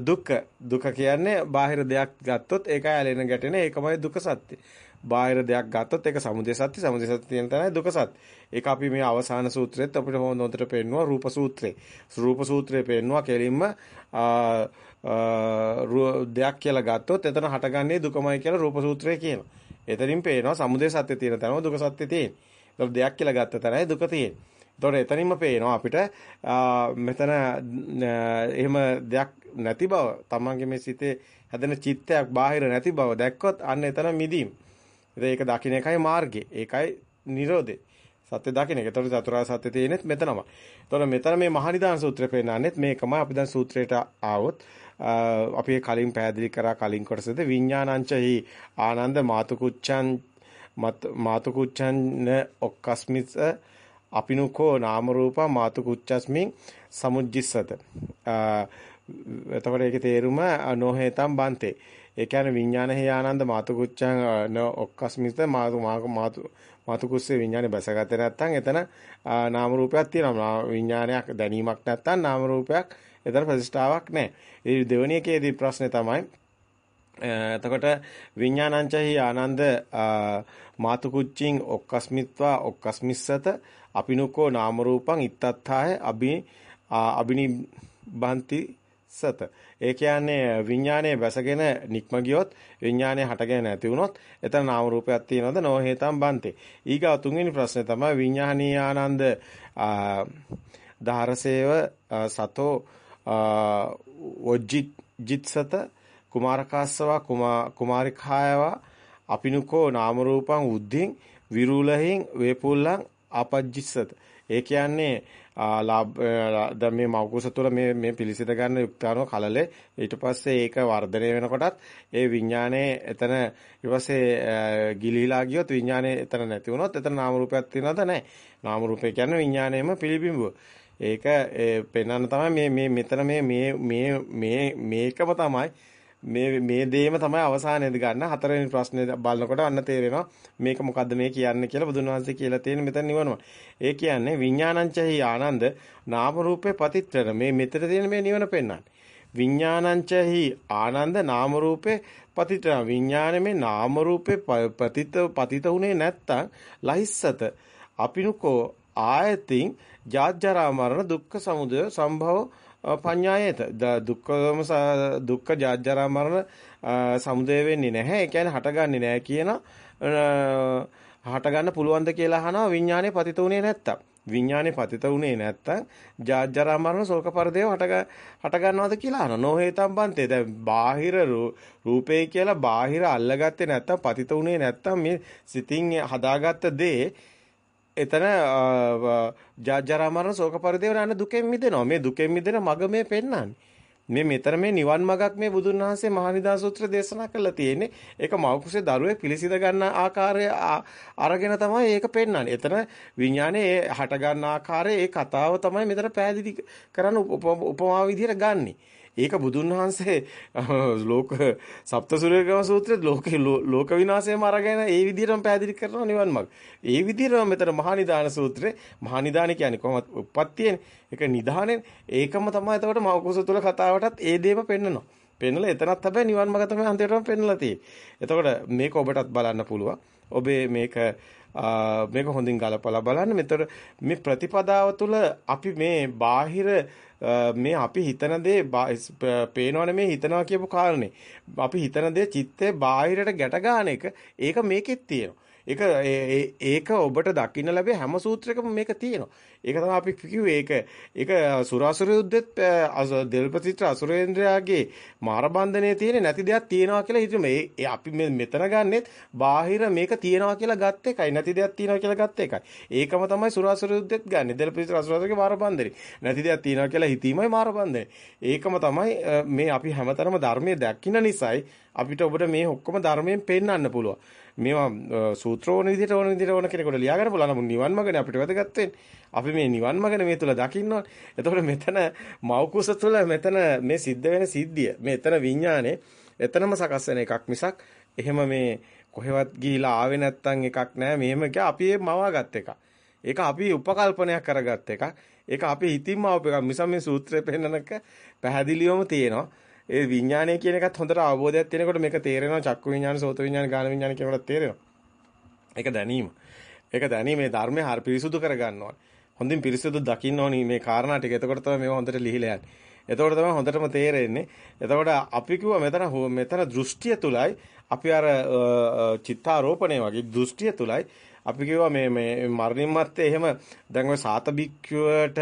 දුක්ඛ. දුක කියන්නේ බාහිර දෙයක් ගත්තොත් ඒක ඇලෙන ගැටෙන ඒකමයි දුක සත්‍ය. බාහිර දෙයක් ගත්තොත් ඒක සමුදය සත්‍ය. සමුදය සත්‍ය කියන තැනයි දුක සත්‍ය. ඒක අපි මේ අවසාන සූත්‍රෙත් අපිට හොඳට පෙන්නවා රූප සූත්‍රේ. රූප සූත්‍රේ පෙන්නවා කෙලින්ම දෙයක් කියලා ගත්තොත් එතන හටගන්නේ දුකමයි කියලා රූප සූත්‍රය කියනවා. එතනින් පේනවා සමුදය සත්‍ය තියෙන තැනම දුක සත්‍ය තියෙන්නේ. ඒක දෙයක් කියලා ගත්ත තැනයි දුක තියෙන්නේ. එතකොට එතනින්ම පේනවා අපිට මෙතන එහෙම දෙයක් නැති බව තමන්ගේ මේ සිතේ හැදෙන චිත්තයක් බාහිර නැති බව දැක්කොත් අන්න එතන මිදීම. ඒක දකින්න එකයි මාර්ගය. ඒකයි Nirodhe. සත්‍ය දකින්න එක. ඒතකොට චතුරාර්ය සත්‍ය තියෙනෙත් මෙතනම. ඒතකොට මෙතන මේ මහනිදාන සූත්‍රය පෙන්නන්නේත් මේකමයි අපි දැන් සූත්‍රයට ආවොත් අපි කලින් පැහැදිලි කරා කලින් කොටසද විඥානංචහි ආනන්ද මාතුකුච්ඡන් මාතුකුච්ඡන් ඔක්කස්මිස අපිනුකෝ නාම රූප මාතුකුච්ඡස්මින් සමුජ්ජිස්සත. එතකොට ඒකේ තේරුම නොහේතම් බන්තේ. ඒ කියන්නේ විඥාන හේ ආනන්ද මාතුකුච්ඡන් න ඔක්කස්මිත මාතු මාතු මාතුකුස්සේ විඥානේ බැසගත්තේ නැත්නම් එතන නාම රූපයක් තියෙනවා. විඥානයක් දැනීමක් නැත්නම් නාම රූපයක් එතන ප්‍රතිෂ්ඨාවක් නැහැ. ඒ දෙවෙනි එකේදී ප්‍රශ්නේ තමයි එතකොට විඥානංචහි ආනන්ද මාතුකුච්චින් ඔක්කස්මිත්වා ඔක්කස්මිස්සත අපිනුකෝ නාම රූපං ඉත්තත්ථාය අබි අබිනිබන්ති සත. ඒ කියන්නේ විඥානයේ වැසගෙන නික්ම ගියොත් විඥානය හටගෙන නැති වුණොත් එතන නාම රූපයක් තියෙනවද? නෝ හේතම් බන්තේ. ඊගා තුන්වෙනි ප්‍රශ්නේ තමයි විඥානීය ආනන්ද දහරසේව සතෝ ඔජ්ජිත්සත කුමාරකාස්සවා කුමාරිකායවා අපිනුකෝ නාම රූපං උද්ධින් විරුලහින් වේපුල්ලං ආපජ්ජිස්සත. ඒ කියන්නේ දැන් මේ මෞකුස තුළ මේ මේ පිලිසිත ගන්න යුක්තානෝ කලලේ. ඊට පස්සේ ඒක වර්ධනය වෙනකොටත් ඒ විඥානයේ එතන ඊට පස්සේ ගිලිහිලා ගියොත් විඥානයේ එතන නැති වුණොත් එතන නාම රූපයක් තියෙනවද? නැහැ. නාම රූපය කියන්නේ විඥානයේම පිළිබිඹුව. ඒක පෙන්වන්න තමයි මේ මේ මෙතන මේ මේ මේ මේකම තමයි මේ මේ දේම තමයි අවසානයේදී ගන්න හතරවෙනි ප්‍රශ්නේ බලනකොට අන්න තේරෙනවා මේක මොකද්ද මේ කියන්නේ කියලා බුදුන් වහන්සේ කියලා තියෙන මෙතන නිවනවා. ඒ කියන්නේ විඥානංචහි ආනන්ද නාම රූපේ පතිත්‍රණ මේ මෙතන තියෙන මේ නිවන පෙන්වන්නේ. විඥානංචහි ආනන්ද නාම රූපේ පතිත්‍රණ විඥානයේ නාම රූපේ පතිත පතිත උනේ නැත්තම් ලහිස්සත අපිනුකෝ ආයතින් ජාත්ජරා මරණ දුක්ඛ සමුදය සම්භව පඤ්ඤායේත දුක්ඛම දුක්ඛ ජාජ්ජරා මරණ සමුදය වෙන්නේ නැහැ. ඒ කියන්නේ හටගන්නේ නැහැ කියන හටගන්න පුළුවන්ද කියලා අහනවා විඥානේ පතිත උනේ නැත්තම්. විඥානේ පතිත උනේ නැත්තම් ජාජ්ජරා මරණ ශෝක පරිදේව හට හට ගන්නවද කියලා අහනවා. නොහේතම් බන්තේ. දැන් බාහිර රූපේ කියලා බාහිර අල්ලගත්තේ නැත්තම් පතිත උනේ නැත්තම් මේ සිතින් හදාගත්ත දේ එතන ජාජරා මරණ ශෝක පරිදේව යන දුකෙන් මිදෙනවා. මේ දුකෙන් මිදෙන මග මේ පෙන්වන්නේ. මේ මෙතන මේ නිවන් මගක් මේ බුදුන් වහන්සේ මහනිදා සූත්‍ර දේශනා කරලා තියෙන්නේ. ඒක මෞකුසේ දරුවෙක් පිළිසිඳ ගන්න ආකාරය අරගෙන තමයි ඒක පෙන්වන්නේ. එතන විඥානේ හට ගන්න ආකාරය ඒ කතාව තමයි මෙතන පැහැදිලි කරන්න උපමා විදිහට ගන්නේ. ඒක බුදුන් වහන්සේ ලෝක සප්තසූර්යගම සූත්‍රයේ ලෝක ලෝක විනාශයම අරගෙන ඒ විදිහටම පැහැදිලි කරනවා නිවන් මාර්ග. ඒ විදිහටම මෙතන මහා නිදාන සූත්‍රයේ මහා නිදාන කියන්නේ කොහොමද උප්පත්තියනේ. ඒක නිදානෙන් ඒකම තමයි එතකොට මෞකස තුල කතාවටත් ඒ දේම පෙන්නනවා. පෙන්නලා එතනත් හැබැයි නිවන් මාර්ග තමයි අන්තිමටම පෙන්නලා තියෙන්නේ. එතකොට මේක ඔබටත් බලන්න පුළුවන්. ඔබේ මේක මේක හොඳින් ගලපලා බලන්න. මෙතන මේ ප්‍රතිපදාව තුළ අපි මේ බාහිර මේ අපි හිතන දේ පේනව නෙමෙයි හිතනවා කියපු කාරණේ. අපි හිතන දේ චිත්තේ බාහිරට ගැට ගන්න එක ඒක මේකෙත් තියෙනවා. ඒක ඒක ඔබට දකින්න ලැබෙ හැම සූත්‍රයකම මේක තියෙනවා. ඒක තමයි අපි කිව්වේ ඒක ඒක සුරාසුර යුද්ධෙත් දෙල්පතිත්‍ර අසුරේන්ද්‍රයාගේ මාරබන්ධනයේ තියෙන නැති දෙයක් තියෙනවා කියලා හිතමු. ඒ අපි මෙතන ගන්නෙත් බාහිර මේක තියෙනවා කියලා ගත්ත එකයි නැති දෙයක් තියෙනවා කියලා ගත්ත එකයි. ඒකම තමයි සුරාසුර යුද්ධෙත් ගන්නෙ. දෙල්පතිත්‍ර අසුරේන්ද්‍රගේ මාරබන්ධනේ. නැති දෙයක් තියෙනවා කියලා හිතීමයි මාරබන්ධනේ. ඒකම තමයි මේ අපි හැමතරම ධර්මයේ දැක්කින නිසායි අපිට ඔබට මේ ඔක්කොම ධර්මයෙන් පෙන්වන්න පුළුවන්. මේවා සූත්‍ර ඕන විදිහට ඕන විදිහට ඕන කෙනෙකුට ලියා ගන්න පුළුවන්. නමුත් නිවන් මගනේ අපිට වැදගත් වෙන්නේ. අපි මේ නිවන් මගනේ මේ තුල දකින්න ඕනේ. එතකොට මෙතන මෞකුස තුල මෙතන මේ සිද්ධ වෙන සිද්ධිය, මෙතන විඥානේ එතනම සකස් වෙන එකක් මිසක් එහෙම මේ කොහෙවත් ගිහිලා ආවේ නැත්තම් එකක් නෑ. මෙහෙම අපි ඒ මවාගත් එකක්. ඒක අපි උපකල්පනයක් කරගත් එකක්. ඒක අපි හිතින්ම ආව එකක්. මිසම් මේ සූත්‍රයේ පෙන්නනක පැහැදිලිවම තියෙනවා. ඒ විඥානය කියන එකත් හොඳට අවබෝධයක් තියෙනකොට මේක තේරෙනවා චක්කු විඥාන, සෝත විඥාන, ගාන විඥාන කියනකොට තේරෙනවා. ඒක දැනීම. ඒක දැනීම මේ ධර්මය හරි පිරිසුදු කරගන්න ඕනේ. හොඳින් පිරිසුදු දකින්න ඕනි මේ කාරණා ටික. එතකොට තමයි මේව හොඳට ලිහිලා යන්නේ. එතකොට තමයි හොඳටම තේරෙන්නේ. එතකොට අපි කිව්වා මෙතන මෙතන දෘෂ්ටිය තුලයි අපි අර චිත්තාරෝපණය වගේ දෘෂ්ටිය තුලයි අපි කිව්වා මේ මේ මරණින් මත්තේ එහෙම දැන් ඔය සාත භික්ෂුවට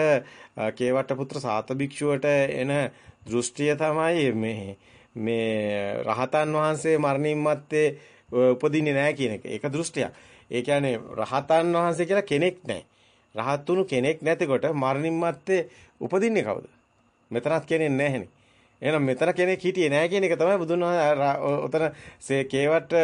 කේවට්ට පුත්‍ර සාත භික්ෂුවට එන දෘෂ්ටිය තමයි මේ මේ රහතන් වහන්සේ මරණින් මත්තේ උපදින්නේ නැහැ කියන එක. ඒක දෘෂ්ටියක්. ඒ කියන්නේ රහතන් වහන්සේ කියලා කෙනෙක් නැහැ. රහත් වුණු කෙනෙක් නැතිකොට මරණින් මත්තේ උපදින්නේ කවුද? මෙතනත් කෙනෙක් නැහැනේ. එහෙනම් මෙතන කෙනෙක් හිටියේ නැහැ කියන එක තමයි බුදුන් ඔතන සේ කේවට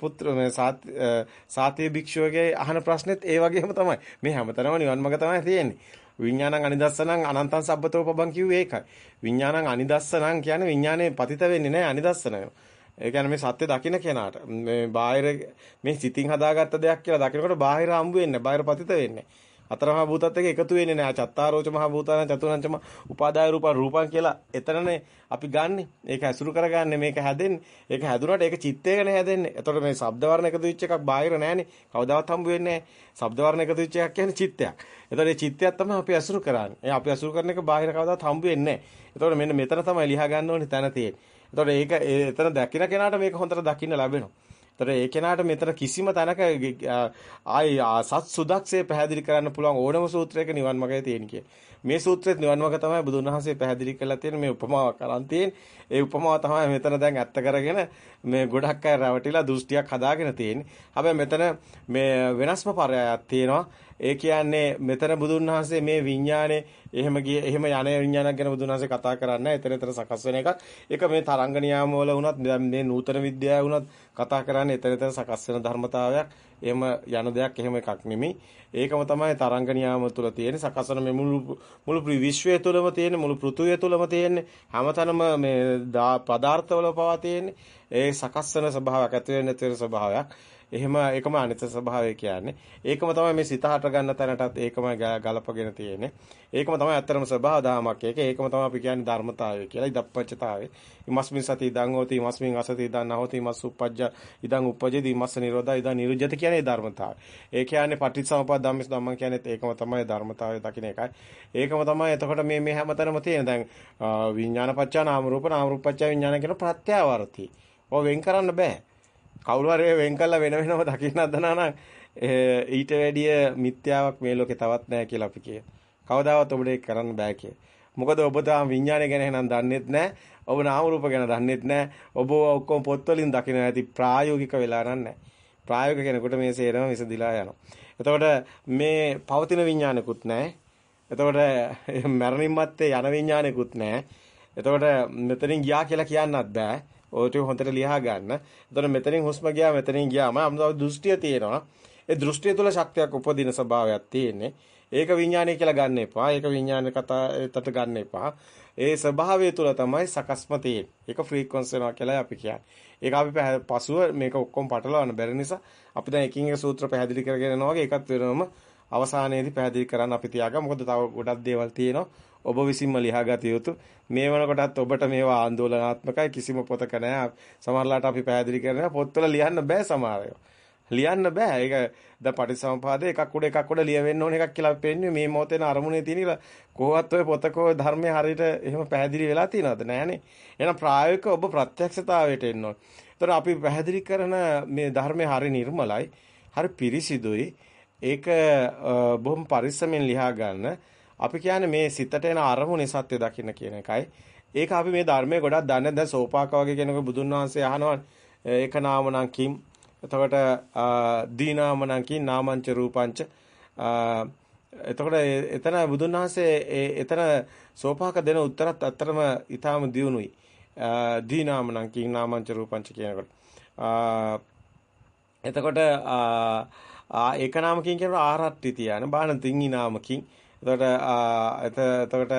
පුත්‍ර මේ සාතේ භික්ෂුවගේ අහන ප්‍රශ්නෙත් ඒ වගේම තමයි. මේ හැමතැනම නිවන් මඟ තමයි තියෙන්නේ. විඥානං අනිදස්සනං අනන්තං සබ්බතෝ පබං කිව්වේ ඒකයි. විඥානං අනිදස්සනං කියන්නේ විඥානේ පතිත වෙන්නේ නැහැ අනිදස්සනය. ඒ කියන්නේ මේ සත්‍ය දකින්න කෙනාට මේ බාහිර මේ සිතින් හදාගත්ත දෙයක් කියලා දකිනකොට බාහිර හම්බ වෙන්නේ බාහිර පතිත වෙන්නේ. අතරමහා භූතත් එක්ක එකතු වෙන්නේ නැහැ. චත්තාරෝච මහා භූතාන චතුරංචම උපාදාය රූප රූපං කියලා එතනනේ අපි ගන්නෙ. ඒක ඇසුරු කරගන්නේ මේක හැදෙන්නේ. ඒක හැදුනට ඒක චිත්තයකනේ හැදෙන්නේ. එතකොට මේ ශබ්ද වර්ණ එකතු වෙච්ච එකක් බාහිර නැහනේ. කවදාවත් හම්බ වෙන්නේ නැහැ. ශබ්ද වර්ණ එකතු වෙච්ච එකක් කියන්නේ චිත්තයක්. එතකොට මේ චිත්තයක් තමයි අපි ඇසුරු කරන්නේ. ඒ අපි ඇසුරු කරන එක බාහිර කවදාවත් හම්බ වෙන්නේ නැහැ. එතකොට මෙන්න මෙතන තමයි ලියා ගන්න ඕනේ තැන තියෙන්නේ. එතකොට ඒක එතන දකින්න කෙනාට මේක හොඳට දකින්න ලැබෙනවා. ඒතර ඒ කෙනාට මෙතන කිසිම තැනක ආයි සත් සුදක්සේ පැහැදිලි කරන්න පුළුවන් ඕනම සූත්‍රයක නිවන් මාර්ගය තියෙන කිය. මේ සූත්‍රෙත් නිවන් මාර්ග තමයි බුදුන් වහන්සේ පැහැදිලි කරලා තියෙන මේ උපමාවක් අරන් තියෙන. ඒ උපමාව තමයි මෙතන දැන් ඇත්ත කරගෙන මේ ගොඩක් අය රැවටිලා දෘෂ්ටියක් හදාගෙන තියෙන්නේ. හැබැයි මෙතන මේ වෙනස්ම පරයයක් තියෙනවා. ඒ කියන්නේ මෙතන බුදුන් වහන්සේ මේ විඥානේ එහෙම ගිය එහෙම යන විඥානයක් ගැන බුදුන් වහන්සේ කතා කරන්නේ එතන එතන සකස් වෙන එකක්. ඒක මේ තරංග නියාම වල වුණත් මේ නූතන විද්‍යාව වුණත් කතා කරන්නේ එතන එතන සකස් වෙන ධර්මතාවයක්. එහෙම යන දෙයක් එහෙම එකක් නෙමෙයි. ඒකම තමයි තරංග නියාම තුල තියෙන සකස් වෙන මේ මුළු මුළු විශ්වය තුලම තියෙන මුළු පෘථුවිය තුලම තියෙන හැමතැනම මේ පදාර්ථවල පවා තියෙන ඒ සකස් වෙන ස්වභාවයක් ඇති වෙන නැති වෙන ස්වභාවයක්. එහෙම ඒකම අනිත්‍ය ස්වභාවය කියන්නේ. ඒකම තමයි මේ සිත හට ගන්න තැනටත් ඒකම ගලපගෙන තියෙන්නේ. ඒකම තමයි අත්‍තරම ස්වභාව දහමක්. ඒක ඒකම තමයි අපි කියන්නේ ධර්මතාවය කියලා. ඉදප්පච්චතාවය. ඉමස්මින් සති ඉදං හෝති ඉමස්මින් අසති ඉදං නහෝති ඉමස් උප්පජ්ජ ඉදං උප්පජ්ජති ඉමස්ස නිරෝධා ඉදං නිරුජ්ජති කියන්නේ ධර්මතාවය. ඒ කියන්නේ පටිච්චසමුප්පාද ධම්මස් ධම්මං කියන්නේ ඒකම තමයි ධර්මතාවය දකින්න එකයි. ඒකම තමයි එතකොට මේ මේ හැමතැනම තියෙන දැන් විඥානපච්චා නාම රූප නාම රූපපච්චා විඥාන කියන ප්‍රත්‍යාවර්ති. ඔය වෙන් කරන්න බෑ. කවුරු හරි වෙන් කළා වෙන වෙනම දකින්න හදනා නම් ඊට වැඩිය මිත්‍යාවක් මේ ලෝකේ තවත් නැහැ කියලා අපි කිය. කවදාවත් ඔබට ඒක කරන්න බෑ කිය. මොකද ඔබ තාම විඥානය ගැන එහෙනම් දන්නෙත් නැහැ. ඔබ නාම රූප ගැන දන්නෙත් නැහැ. ඔබ ඔක්කොම පොත්වලින් දකින්න ඇති ප්‍රායෝගික වෙලා නැහැ. ප්‍රායෝගික කෙනෙකුට මේ සේරම විසදිලා යනවා. එතකොට මේ පවතින විඥානකුත් නැහැ. එතකොට මරණින් මත්තේ යන විඥානකුත් නැහැ. එතකොට මෙතනින් ගියා කියලා කියන්නත් බෑ. ඔය ටික හොඳට ලියා ගන්න. එතකොට මෙතනින් හුස්ම ගියා මෙතනින් ගියාම අමුතු දෘෂ්ටිය තියෙනවා. ඒ දෘෂ්ටිය තුළ ශක්තියක් උපදින ස්වභාවයක් තියෙන්නේ. ඒක විඥානය කියලා ගන්න එපා. ඒක විඥාන කතාවට ගන්න එපා. ඒ ස්වභාවය තුළ තමයි සකස්ම තියෙන්නේ. ඒක ෆ්‍රීකවන්සි වෙනවා කියලා අපි කියන්නේ. ඒක අපි පසුව මේක ඔක්කොම පටලවන්න බැරි නිසා අපි දැන් එකින් එක සූත්‍ර පැහැදිලි කරගෙන යනවා වගේ ඒකත් වෙනවම අවසානයේදී පැහැදිලි කරන්න අපි තියාගමු. මොකද තව ගොඩක් දේවල් තියෙනවා. ඔබ විසින්ම ලියාගත යුතු. මේ වනකොටත් ඔබට මේවා ආందోලනාත්මකයි කිසිම පොතක නැහැ. සමහරලාට අපි පැහැදිලි කරනවා පොත්වල ලියන්න බෑ සමහර ලියන්න බෑ. ඒක දැන් පටිසම්පාදේ එකක් උඩ එකක් උඩ ලියවෙන්න ඕන එකක් කියලා පෙන්නේ මේ මොහොතේන අරමුණේ තියෙන කියලා කොහොවත් ඔය පොතකෝ ධර්මයේ හරියට එහෙම පැහැදිලි වෙලා තියෙනවද? නැහනේ. එහෙනම් ප්‍රායෝගික ඔබ ප්‍රත්‍යක්ෂතාවයට එන්න ඕන. ඒතර අපි පැහැදිලි කරන මේ ධර්මයේ හරි නිර්මලයි හරි පිරිසිදුයි. ඒක බොහොම පරිස්සමෙන් ලියා ගන්න. අපි කියන්නේ මේ සිතට එන අරමුණේ සත්‍ය දකින්න කියන එකයි. ඒක අපි මේ ධර්මයේ ගොඩක් දන්නේ දැන් සෝපාක වගේ කෙනෙකු බුදුන් වහන්සේ අහනවා ඒක නාමනම් කිම්. එතකොට දීනාමනම් කිම් නාමංච රූපංච එතකොට එතන බුදුන් වහන්සේ එතන සෝපාක දෙන උත්තරත් අත්‍තරම ඊටාම දියුණුයි. දීනාමනම් කිම් නාමංච රූපංච කියනකොට. එතකොට ඒක නාමකින් කියනවා ආරට්ටි තියන බාන තින්හි නාමකින් එතකොට එතකොට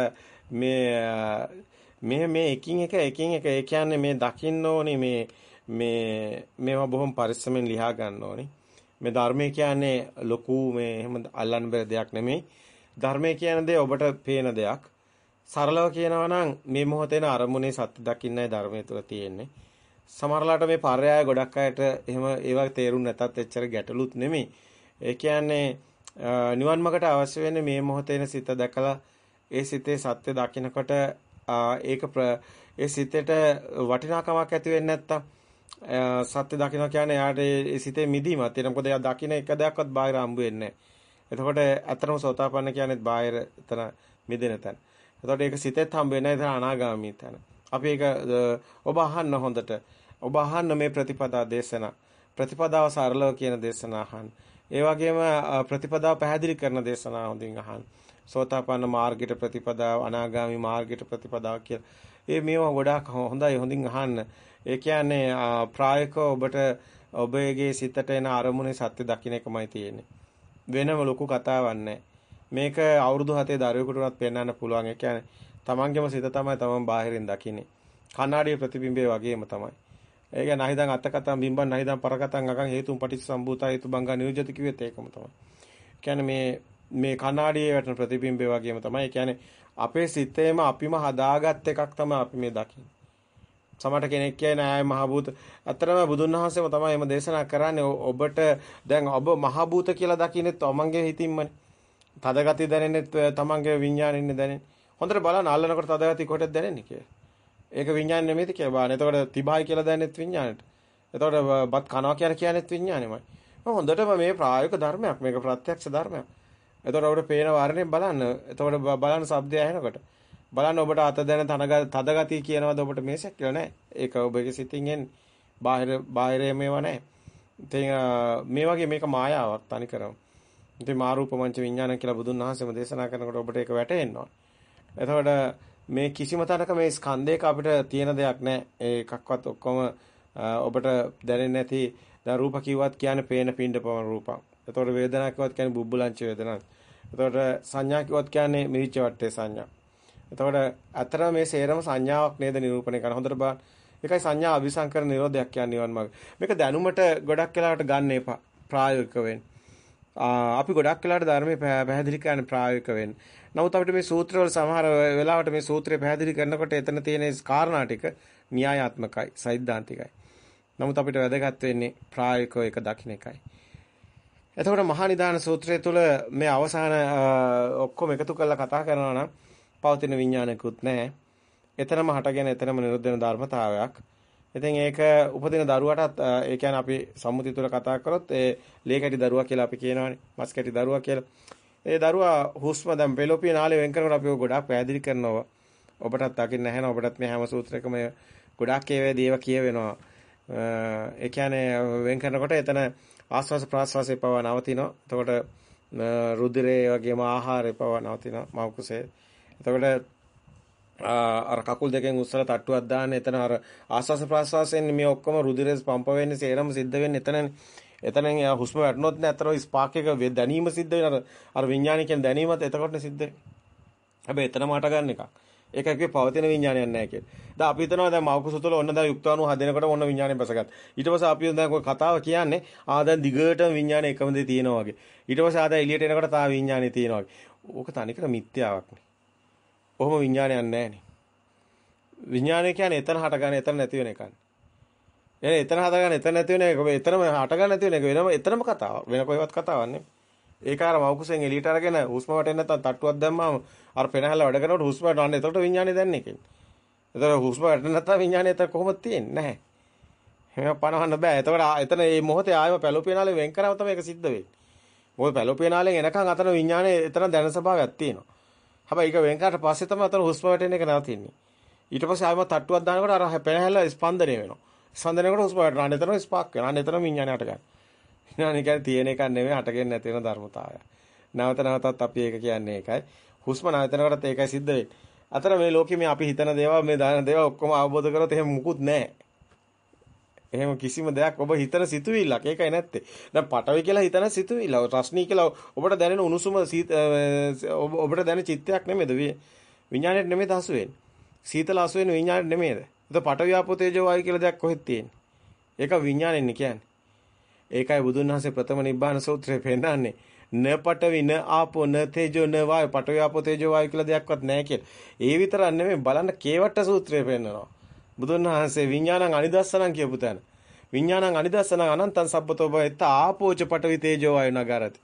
මේ මේ මේ එකින් එක එකින් එක ඒ කියන්නේ මේ දකින්න ඕනේ මේ මේ මේවා බොහොම පරිස්සමෙන් ලියා ගන්න ඕනේ. මේ ධර්මය කියන්නේ ලොකු මේ එහෙම අල්ලන්න බැරි දෙයක් නෙමෙයි. ධර්මය කියන දේ ඔබට පේන දෙයක්. සරලව කියනවා නම් මේ මොහොතේන අරමුණේ සත්‍ය දකින්නයි ධර්මයේ තුල තියෙන්නේ. සමහරලාට මේ පරයය ගොඩක් අයට එහෙම ඒවා තේරුම් නැතත් එච්චර ගැටලුත් නෙමෙයි. ඒ කියන්නේ නිවන් මාර්ගට අවශ්‍ය වෙන්නේ මේ මොහොතේන සිත දැකලා ඒ සිතේ සත්‍ය දකිනකොට ඒක ඒ සිතට වටිනාකමක් ඇති වෙන්නේ නැත්තම් සත්‍ය දකින්න කියන්නේ එයාට ඒ සිතේ මිදීමක් එන මොකද එයා දකින්න එක දෙයක්වත් බාහිර හම්බ වෙන්නේ එතකොට ඇත්තම සෝතාපන්න කියන්නේ බාහිර එතන මිදෙන තැන. එතකොට ඒක සිතෙත් හම්බ වෙන්නේ නැහැ අනාගාමී තැන. අපි ඒක ඔබ අහන්න හොඳට. ඔබ අහන්න මේ ප්‍රතිපදා දේශනා. ප්‍රතිපදාව සරලව කියන දේශනා අහන්න. ඒ වගේම ප්‍රතිපදාව පැහැදිලි කරන දේශනා හොඳින් අහන්න. සෝතාපන්න මාර්ගයට ප්‍රතිපදාව, අනාගාමි මාර්ගයට ප්‍රතිපදාව කියලා. ඒ මේවා ගොඩාක් හොඳයි හොඳින් අහන්න. ඒ කියන්නේ ප්‍රායෝගිකව ඔබට ඔබගේ සිතට එන අරමුණේ සත්‍ය දකින්න එකමයි තියෙන්නේ. වෙනම ලොකු කතාවක් මේක අවුරුදු 7 දරුවෙකුටවත් පෙන්වන්න පුළුවන්. ඒ කියන්නේ තමන්ගේම සිත තමයි තමන් බාහිරින් දකින්නේ. කණ්ණාඩියේ ප්‍රතිබිම්බය වගේම තමයි. ඒක නහිදන් අත්තකතම් බිම්බන් නහිදන් පරකතම් අකන් හේතුන් පටිච්ච සම්භූතා හේතු බංගා නියෝජිත කිව්වෙත් ඒකම තමයි. කියන්නේ මේ මේ කණ්ණාඩියේ වැටෙන ප්‍රතිබිම්බය වගේම තමයි. ඒ කියන්නේ අපේ සිතේම අපිම හදාගත් එකක් තමයි අපි මේ දකින්නේ. සමහර කෙනෙක් කියන ආය මහ භූත අතරම බුදුන් වහන්සේම තමයි එම දේශනා කරන්නේ ඔබට දැන් ඔබ මහ භූත කියලා දකින්නේ තමන්ගේ හිතින්මනේ. තදගති දැනෙන්නේ තමන්ගේ විඤ්ඤාණයෙන් දැනෙන්නේ. හොඳට බලන්න අල්ලනකොට තදගති කොහෙද දැනෙන්නේ කියලා. ඒක විඥාන නෙමෙයිද කියලා බලන්න. එතකොට තිබහයි කියලා දැනෙත් විඥානෙට. එතකොට බත් කනවා කියලා කියන්නේත් විඥානෙමයි. හොඳටම මේ ප්‍රායෝගික ධර්මයක්. මේක ප්‍රත්‍යක්ෂ ධර්මයක්. එතකොට ඔබට පේන වර්ණේ බලන්න. එතකොට බලන්න શબ્දය ඇහෙනකොට. බලන්න ඔබට අත දැන තද ගතිය කියනවාද ඔබට මේසක් කියලා නෑ. ඒක ඔබගේ සිතින් එන්නේ. බාහිර බාහිරේ මේවා නෑ. ඉතින් මේ වගේ මේක මායාවක් තනිකරම. ඉතින් මාරූපමංච විඥාන කියලා බුදුන් වහන්සේම දේශනා කරනකොට ඔබට ඒක වැටහෙනවා. එතකොට මේ කිසිම තැනක මේ ස්කන්ධයක අපිට තියෙන දෙයක් නැහැ. ඒ එකක්වත් ඔක්කොම ඔබට දැනෙන්නේ නැති දැන් රූප කිව්වත් කියන්නේ පේන පින්ඩ පවන රූපක්. එතකොට වේදනා කිව්වත් කියන්නේ බුබ්බුලංච වේදනාවක්. එතකොට සංඥා කිව්වත් කියන්නේ මිරිච්ච වට්ටේ සංඥා. එතකොට අතර මේ සේරම සංඥාවක් නේද නිරූපණය කරන හොඳට බලන්න. ඒකයි සංඥා අபிසංකර නිරෝධයක් කියන්නේ නිවන් මාර්ග. මේක දැනුමට ගොඩක් වෙලාවට ගන්න එපා. ප්‍රායෝගික වෙන්න. අපි ගොඩක් වෙලාවට ධර්මයේ පැහැදිලි කරන්න ප්‍රායෝගික වෙන්න. නමුත් අපිට මේ සූත්‍රවල සමහර වෙලාවට මේ සූත්‍රය පැහැදිලි කරනකොට එතන තියෙන කාරණා ටික න්‍යායාත්මකයි, සෛද්ධාන්තිකයි. නමුත් අපිට වැදගත් වෙන්නේ ප්‍රායෝගිකව ඒක දකින්න එකයි. එතකොට මහා නිදාන සූත්‍රය තුළ මේ අවසාන ඔක්කොම එකතු කරලා කතා කරනවා නම් පවතින විඥානකුත් නැහැ. එතරම් හටගෙන එතරම් නිරුද්ධ වෙන ධර්මතාවයක්. ඉතින් ඒක උපදින දරුවටත් ඒ කියන්නේ අපි සම්මුතිය තුළ කතා කරොත් ඒ ලේ කැටි දරුවා කියලා අපි කියනවානේ. මස් කැටි දරුවා කියලා. ඒ දරුවා හුස්ම දැන් පෙලොපිය නාලේ වෙන් කරනකොට අපි ගොඩාක් පැහැදිලි කරනවා. ඔබටත් දකින්න නැහැ නෝ ඔබටත් මේ හැම සූත්‍රයකම ගොඩාක් ඒවා දේව කියවෙනවා. ඒ කියන්නේ වෙන් කරනකොට එතන ආස්වාස ප්‍රාස්වාසයේ පව නවතිනවා. එතකොට රුධිරේ වගේම ආහාරේ පව නවතිනවා. මව කුසේ. එතකොට අර කකුල් දෙකෙන් උස්සලා තට්ටුවක් දාන්න එතන අර ආස්වාස ප්‍රාස්වාසයෙන් මේ ඔක්කොම රුධිරේ පම්ප වෙන්නේ සේරම සිද්ධ වෙන්නේ එතනනේ. එතනෙන් එයා හුස්ම වැටුනොත් නේ අතර ස්පාක් එක දැනීම සිද්ධ වෙන අර අර විඥානිකෙන් දැනීමත් එතකොටනේ සිද්ධ වෙන්නේ. හැබැයි එතනම හට ගන්න එකක්. ඒක එක්කේ පවතින විඥානයක් නැහැ කියලා. දැන් අපි හිතනවා දැන් මවකුස තුළ ඔන්න දැන් යුක්තාණු හදනකොට ඔන්න විඥානය බසගත්. ඊට පස්සේ අපි දැන් કોઈ කතාව කියන්නේ ආ දැන් දිගටම විඥානය එකම දේ තියෙනවා වගේ. ඊට පස්සේ ආ දැන් එළියට එනකොට තා විඥානය තියෙනවා වගේ. ඕක තනිකර මිත්‍යාවක් නේ. ඔහොම විඥානයක් නැහැනේ. විඥානය කියන්නේ එතන හටගන්න එතන නැති වෙන එකක්. එහෙනම් එතන හටගන්න එතන නැති වෙන එක එතනම හටගන්න නැති වෙන එක වෙනම එතනම කතාවක්. වෙන කොහෙවත් කතාවක් නෙමෙයි. ඒක අර මවකුසෙන් එළියට අරගෙන හුස්ම වටෙන්න නැත්නම් තට්ටුවක් දැම්මාම අර පෙනහැල්ල වැඩ කරනකොට හුස්ම වටවන්න. එතකොට විඥානය දැනන්නේ කෙනෙක්. එතකොට හුස්ම වැටෙන්න නැත්නම් විඥානය එතන කොහොමද තියෙන්නේ? නැහැ. එහෙම පනවන්න බෑ. එතකොට එතන මේ මොහොතේ ආයම පැලෝපියනාලේ වෙන් කරාම තමයි ඒක සිද්ධ වෙන්නේ. මොකද පැලෝපියනාලෙන් එනකන් අතන විඥානයේ එතන දැන ස්වභාවයක් තියෙනවා. හැබැයි ඒක වෙන් කරාට පස්සේ තමයි අතන හුස්ම වැටෙන එක නවතින්නේ. ඊට පස්සේ ආයම තට්ටුවක් දානකොට අර පෙනහැල්ල ස්පන්දනය වෙනවා. ස්පන්දනයකට හුස්ම වැටෙනවා. එතන ස්පාක් වෙනවා. එතන විඥානය හට ගන්නවා. විඥානය කියන්නේ තියෙන එකක් නෙමෙයි හටගෙන නැති වෙන ධර්මතාවය. නැවත නැවතත් අපි ඒක කියන්නේ ඒකයි. හුස්ම නැවතනකොටත් ඒකයි සිද්ධ වෙන්නේ. අතර මේ ලෝකෙ මේ අපි හිතන දේවල් මේ දාන දේවල් ඔක්කොම අවබෝධ කරොත් එහෙම මුකුත් නැහැ. එහෙම කිසිම දෙයක් ඔබ හිතන සිතුවිල්ලක් ඒකයි නැත්තේ. දැන් පටවි කියලා හිතන සිතුවිල්ල. රස්නී කියලා ඔබට දැනෙන උණුසුම ඔබට දැනෙන චිත්තයක් නෙමෙයිද? විඥාණයට නෙමෙයිද හසු වෙන්නේ. සීතල හසු වෙන විඥාණයට නෙමෙයිද? එතකොට පටවි ආපෝ තේජෝ වායු කියලා දෙයක් කොහෙද තියෙන්නේ? ඒක විඥාණයෙන්නේ කියන්නේ. ඒකයි බුදුන් වහන්සේ ප්‍රථම නිබ්බාන සූත්‍රයේ පෙන්නන්නේ. න පටවි න ආපෝ න තේජෝ න වායු පටවි ආපෝ තේජෝ වායු කියලා දෙයක්වත් නැහැ කියලා. ඒ විතරක් නෙමෙයි බලන්න කේවට්ට සූත්‍රය පෙන්නනවා. බුදුන් වහන්සේ විඥානං අනිදස්සනං කියපු තැන. විඥානං අනිදස්සනං අනන්තං සබ්බතෝ බෙත්ත ආපෝච පටවි තේජෝ වායු නගරති.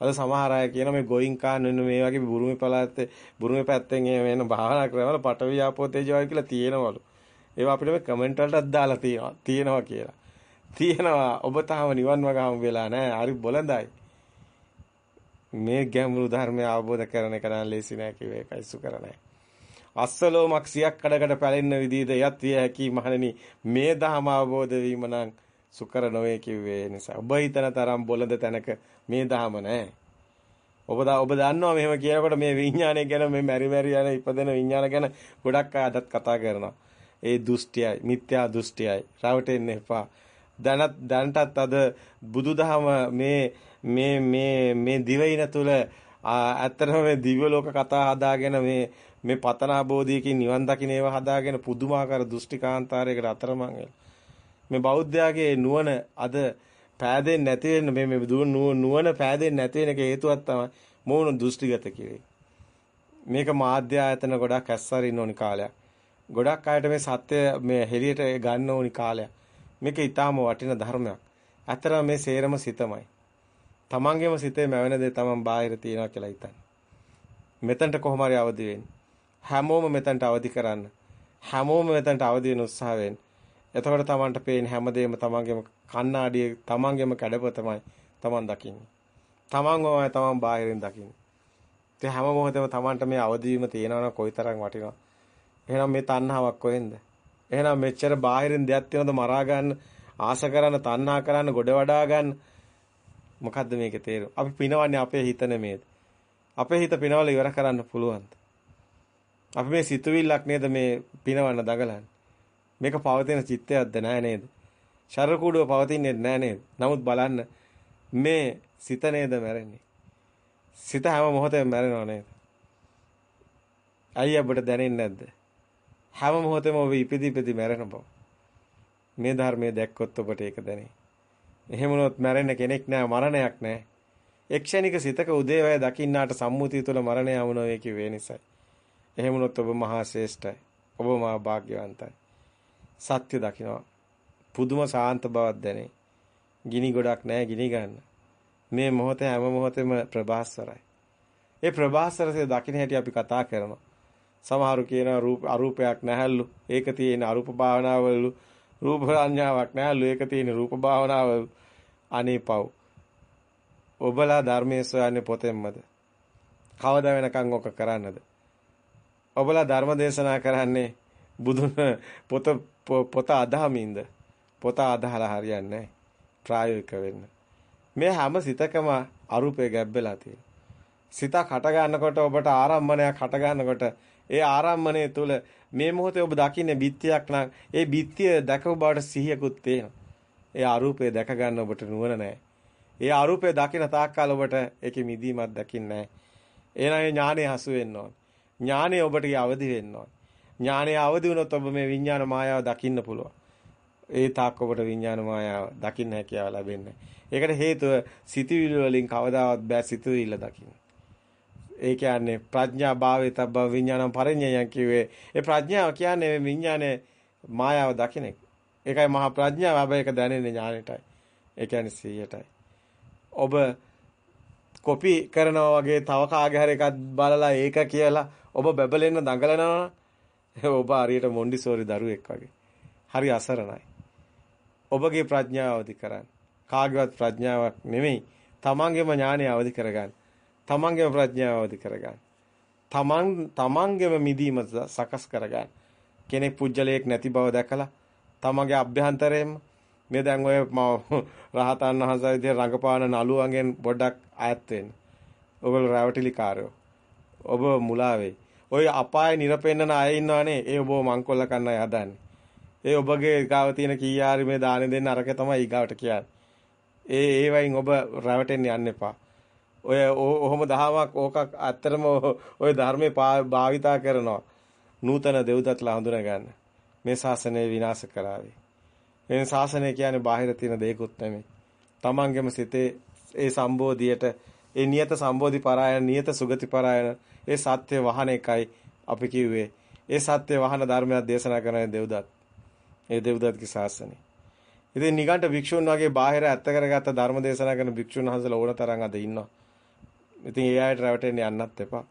අද සමහර අය කියන මේ ගෝයින් කාන් වෙන මේ වගේ බුරුමේ පළාතේ බුරුමේ පැත්තෙන් එන භාවනා කරනවල පටවි ආපෝ තේජෝ වායු කියලා තියෙනවලු. ඒවා අපිට මේ කමෙන්ට් වලටත් දාලා තියෙනවා. තියෙනවා කියලා. තියෙනවා ඔබ තාම නිවන් මාර්ග හම් වෙලා නැහැ. හරි බොළඳයි. මේ ගැඹුරු ධර්මය අවබෝධ කරන එක නම් ලේසි නෑ කිව්වේ ඒකයි සුකරණයි. අස්සලෝමක් සියක් කඩකට පැලෙන්න විදිහද යත් විය හැකි මහණෙනි මේ ධහම අවබෝධ වීම නම් සුකර නොවේ කිව්වේ නිසා. ඔබ හිතන තරම් බොළඳ තැනක මේ ධහම නෑ. ඔබ ඔබ දන්නවා මෙහෙම කියනකොට මේ විඥානය ගැන මේ මෙරි මෙරි යන ඉපදෙන විඥාන ගැන ගොඩක් අය අදත් කතා කරනවා. ඒ දෘෂ්ටියයි මිත්‍යා දෘෂ්ටියයි රවටෙන්න එපා. දැනත් දැනටත් අද බුදුදහම මේ මේ මේ මේ දිවයින තුල ඇත්තටම මේ දිව්‍ය ලෝක කතා හදාගෙන මේ මේ පතනා බෝධියකින් නිවන් දකින්න ඒවා හදාගෙන පුදුමාකාර දෘෂ්ටිකාන්තාරයකට අතරමං මේ බෞද්ධයාගේ නුවණ අද පෑදෙන්නේ නැති වෙන මේ මේ නුවණ පෑදෙන්නේ නැති වෙන එක හේතුවක් තමයි මොවුන දෘෂ්ටිගත කිරීම. මේක මාධ්‍ය ආයතන ගොඩක් ඇස්සරින්න ඕනි කාලයක්. ගොඩක් අයට මේ සත්‍ය මේ හෙළියට ගන්න ඕනි කාලයක්. මේක ඊටාම වටින ධර්මයක්. අතර මේ සේරම සිතමයි. තමන්ගේම සිතේ මැවෙන දේ තමන් බාහිර තියනවා කියලා හිතන්නේ. මෙතනට කොහොම හරි අවදි වෙන්න. හැමෝම මෙතනට අවදි කරන්න. හැමෝම මෙතනට අවදි වෙන උත්සාහ වෙන්න. එතකොට තමන්ට පේන හැමදේම තමන්ගේම කණ්ණාඩියේ තමන්ගේම කැඩපත තමයි තමන් දකින්නේ. තමන්වමයි තමන් බාහිරින් දකින්නේ. ඒ හැම මොහොතේම තමන්ට මේ අවදි වීම තියෙනවා නම් කොයිතරම් වටිනවද? එහෙනම් මේ තණ්හාවක් කොහෙන්ද? එහෙනම් මෙච්චර බාහිරින් දෙයක් තියෙනවද මරා ගන්න, ආස කරන්න, තණ්හා කරන්න, ගොඩ වඩා ගන්න මොකද්ද මේකේ තේරුම? අපි පිනවන්නේ අපේ හිත නෙමේද? අපේ හිත පිනවල ඉවර කරන්න පුළුවන්ද? අපි මේ සිතුවිල්ලක් නේද මේ පිනවන්න දගලන්නේ. මේක පවතින චිත්තයක්ද නෑ නේද? ශරීර කූඩුව පවතින්නේ නෑ නේද? නමුත් බලන්න මේ සිත නේද මැරෙන්නේ. සිත හැම මොහොතේම මැරෙනව නේද? අයියා ඔබට දැනෙන්නේ නැද්ද? හැම මොහොතේම ඔබ ඉපදි ඉපදි මැරෙන බව. මේ ධර්මයේ දැක්කොත් ඔබට ඒක දැනේ. එහෙම වුණොත් මැරෙන්න කෙනෙක් නෑ මරණයක් නෑ. එක්ෂණික සිතක උදේවය දකින්නාට සම්මුතිය තුළ මරණය වුණා කියේ නිසායි. එහෙම වුණොත් ඔබ මහා ශ්‍රේෂ්ඨයි. ඔබ මහා වාග්යවන්තයි. සත්‍ය දකිනවා. පුදුම සාන්ත බවක් දැනේ. ගිනි ගොඩක් නැහැ ගිනි ගන්න. මේ මොහොතේ හැම මොහොතෙම ප්‍රභාස්වරයි. ඒ ප්‍රභාස්වරසේ දකින්න හැටි අපි කතා කරනවා. සමහරු කියනවා රූප අරූපයක් නැහැලු. ඒක තියෙන අරූප භාවනාවලු රූප සංඥාවක් නැහැලු. ඒක තියෙන රූප භාවනාවලු. අනේ පව්. ඔබලා ධර්මයේ සොයන්නේ පොතෙන්මද? කවදා වෙනකන් ඔක කරන්නද? ඔබලා ධර්ම දේශනා කරන්නේ බුදුන පොත පොත අදහමින්ද? පොත අදහලා හරියන්නේ ප්‍රායෝගික වෙන්න. මේ හැම සිතකම අරූපය ගැබ්බෙලා තියෙනවා. සිතක් හට ගන්නකොට ඔබට ආරම්මණයක් හට ගන්නකොට ඒ ආරම්මණය තුල මේ මොහොතේ ඔබ දකින්නේ බිත්තියක් නම් ඒ බිත්තිය දැකපු බවට සිහියකුත් තියෙනවා. ඒ අරූපය දැක ගන්න ඔබට නුවණ නැහැ. ඒ අරූපය දකින තාක්කල් ඔබට ඒකේ මිදීමක් දකින්නේ නැහැ. එහෙනම් ඥානෙ හසු වෙන්න ඕන. ඥානෙ ඔබට අවදි වෙන්න ඕන. ඥානෙ අවදි වුණොත් ඔබ මේ විඥාන මායාව දකින්න පුළුවන්. ඒ තාක් ඔබට විඥාන මායාව දකින්න හැකියාව ලැබෙන්නේ. ඒකට හේතුව සිතුවිලි වලින් කවදාවත් බෑ සිතුවිල්ල දකින්න. ඒ කියන්නේ ප්‍රඥා භාවයේ තබ්බ විඥානම් පරිඤ්ඤයන් කිව්වේ. ඒ ප්‍රඥාව කියන්නේ මේ විඥානේ මායාව දකින්න එක. ඒකයි මහා ප්‍රඥාව හැබැයි ඒක දැනෙන්නේ ඥානෙටයි. ඒ කියන්නේ සිහියටයි. ඔබ කොපි කරනවා වගේ තව කාගේ හරි එකක් බලලා ඒක කියලා ඔබ බබලෙන්න දඟලනවා ඔබ හරියට මොන්ඩිසෝරි දරුවෙක් වගේ. හරි අසරණයි. ඔබගේ ප්‍රඥාව අවදි කරන්න. කාගේවත් ප්‍රඥාවක් නෙමෙයි. තමන්ගේම ඥානය අවදි කරගන්න. තමන්ගේම ප්‍රඥාව අවදි කරගන්න. තමන් තමන්ගේම මිදීම සකස් කරගන්න. කෙනෙක් පුජ්‍යලයක් නැති බව දැකලා තමන්ගේ අභ්‍යන්තරයෙන්ම මේ දැන් ඔය රහතන් වහන්සේ විදිහට රඟපාන නළුවන්ගෙන් පොඩ්ඩක් ඈත් වෙන්න. ඔයගොල්ලෝ රැවටිලි කාරයෝ. ඔබ මුලා වෙයි. ඔය අපායේ නිරපෙන්නන අය ඉන්නවනේ. ඒ ඔබව මංකොල්ල කන්නයි හදන්නේ. ඒ ඔබගේ ගාව තියෙන කීයාරි මේ දාන දෙන්න අරක තමයි ඊගාවට කියන්නේ. ඒ ඒ වයින් ඔබ රැවටෙන්න යන්න එපා. ඔය ඔහොම දහමක් ඕකක් ඇත්තටම ඔය ධර්මේ භාවිතා කරනවා. නූතන දෙව්දත්ලා හඳුනා ගන්න. මේ ශාසනය විනාශ කරાવી. මේ ශාසනය කියන්නේ බාහිර තියෙන දෙයක්වත් නෙමෙයි. තමන්ගේම සිතේ ඒ සම්බෝධියට ඒ නියත සම්බෝධි පරායන නියත සුගති පරායන ඒ සත්‍ය වහන එකයි අපි කිව්වේ. ඒ සත්‍ය වහන ධර්මයක් දේශනා කරන දෙව්දත්. ඒ දෙව්දත්ගේ ශාසනය. ඉතින් නිගණ්ඨ භික්ෂුන් වගේ බාහිර ඇත්ත කරගත්ත ධර්ම දේශනා කරන භික්ෂුන් වහන්සේලා ඕන තරම් අද ඉන්නවා. ඉතින් ඒ අයට රැවටෙන්න යන්නත් එපා.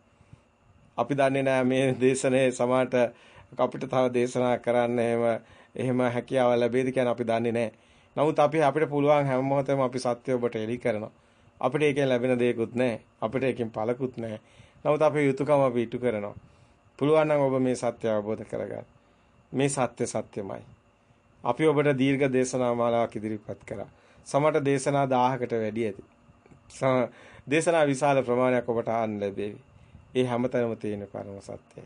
අපි දන්නේ නැහැ මේ දේශනේ සමාට අපිට තව දේශනා කරන්න එහෙම එහෙම හැකියාව ලැබෙයිද කියන අපි දන්නේ නැහැ. නමුත් අපි අපිට පුළුවන් හැම මොහොතෙම අපි සත්‍ය ඔබට එලි කරනවා. අපිට ඒකෙන් ලැබෙන දෙයක්වත් නැහැ. අපිට ඒකෙන් පළකුත් නැහැ. නමුත් අපේ යුතුයකම අපි ඉටු කරනවා. පුළුවන් නම් ඔබ මේ සත්‍ය අවබෝධ කරගන්න. මේ සත්‍ය සත්‍යමයි. අපි ඔබට දීර්ඝ දේශනා මාලාවක් ඉදිරිපත් කරා. සමහර දේශනා 1000කට වැඩි ඇති. දේශනා විශාල ප්‍රමාණයක් ඔබට අහන්න ලැබෙවි. ඒ හැමතැනම තියෙන පරම සත්‍යයි.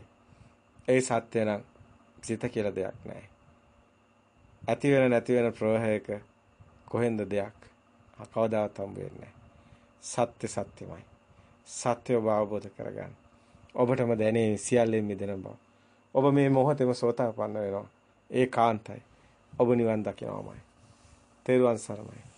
ඒ සත්‍ය නම් සිත කියලා දෙයක් නැහැ. ඇති වෙන නැති වෙන ප්‍රවාහයක කොහෙන්ද දෙයක් කවදාවත් හම්බ වෙන්නේ සත්‍ය සත්‍යමයි. සත්‍ය ඔබ අවබෝධ කරගන්න. ඔබටම දැනේ සියල්ලෙන් මිදෙන බව. ඔබ මේ මොහොතේම සෝතාපන්න වෙනවා. ඒ කාන්තයි. ඔබ නිවන් දකිනවාමයි. තෙරුවන් සරණයි.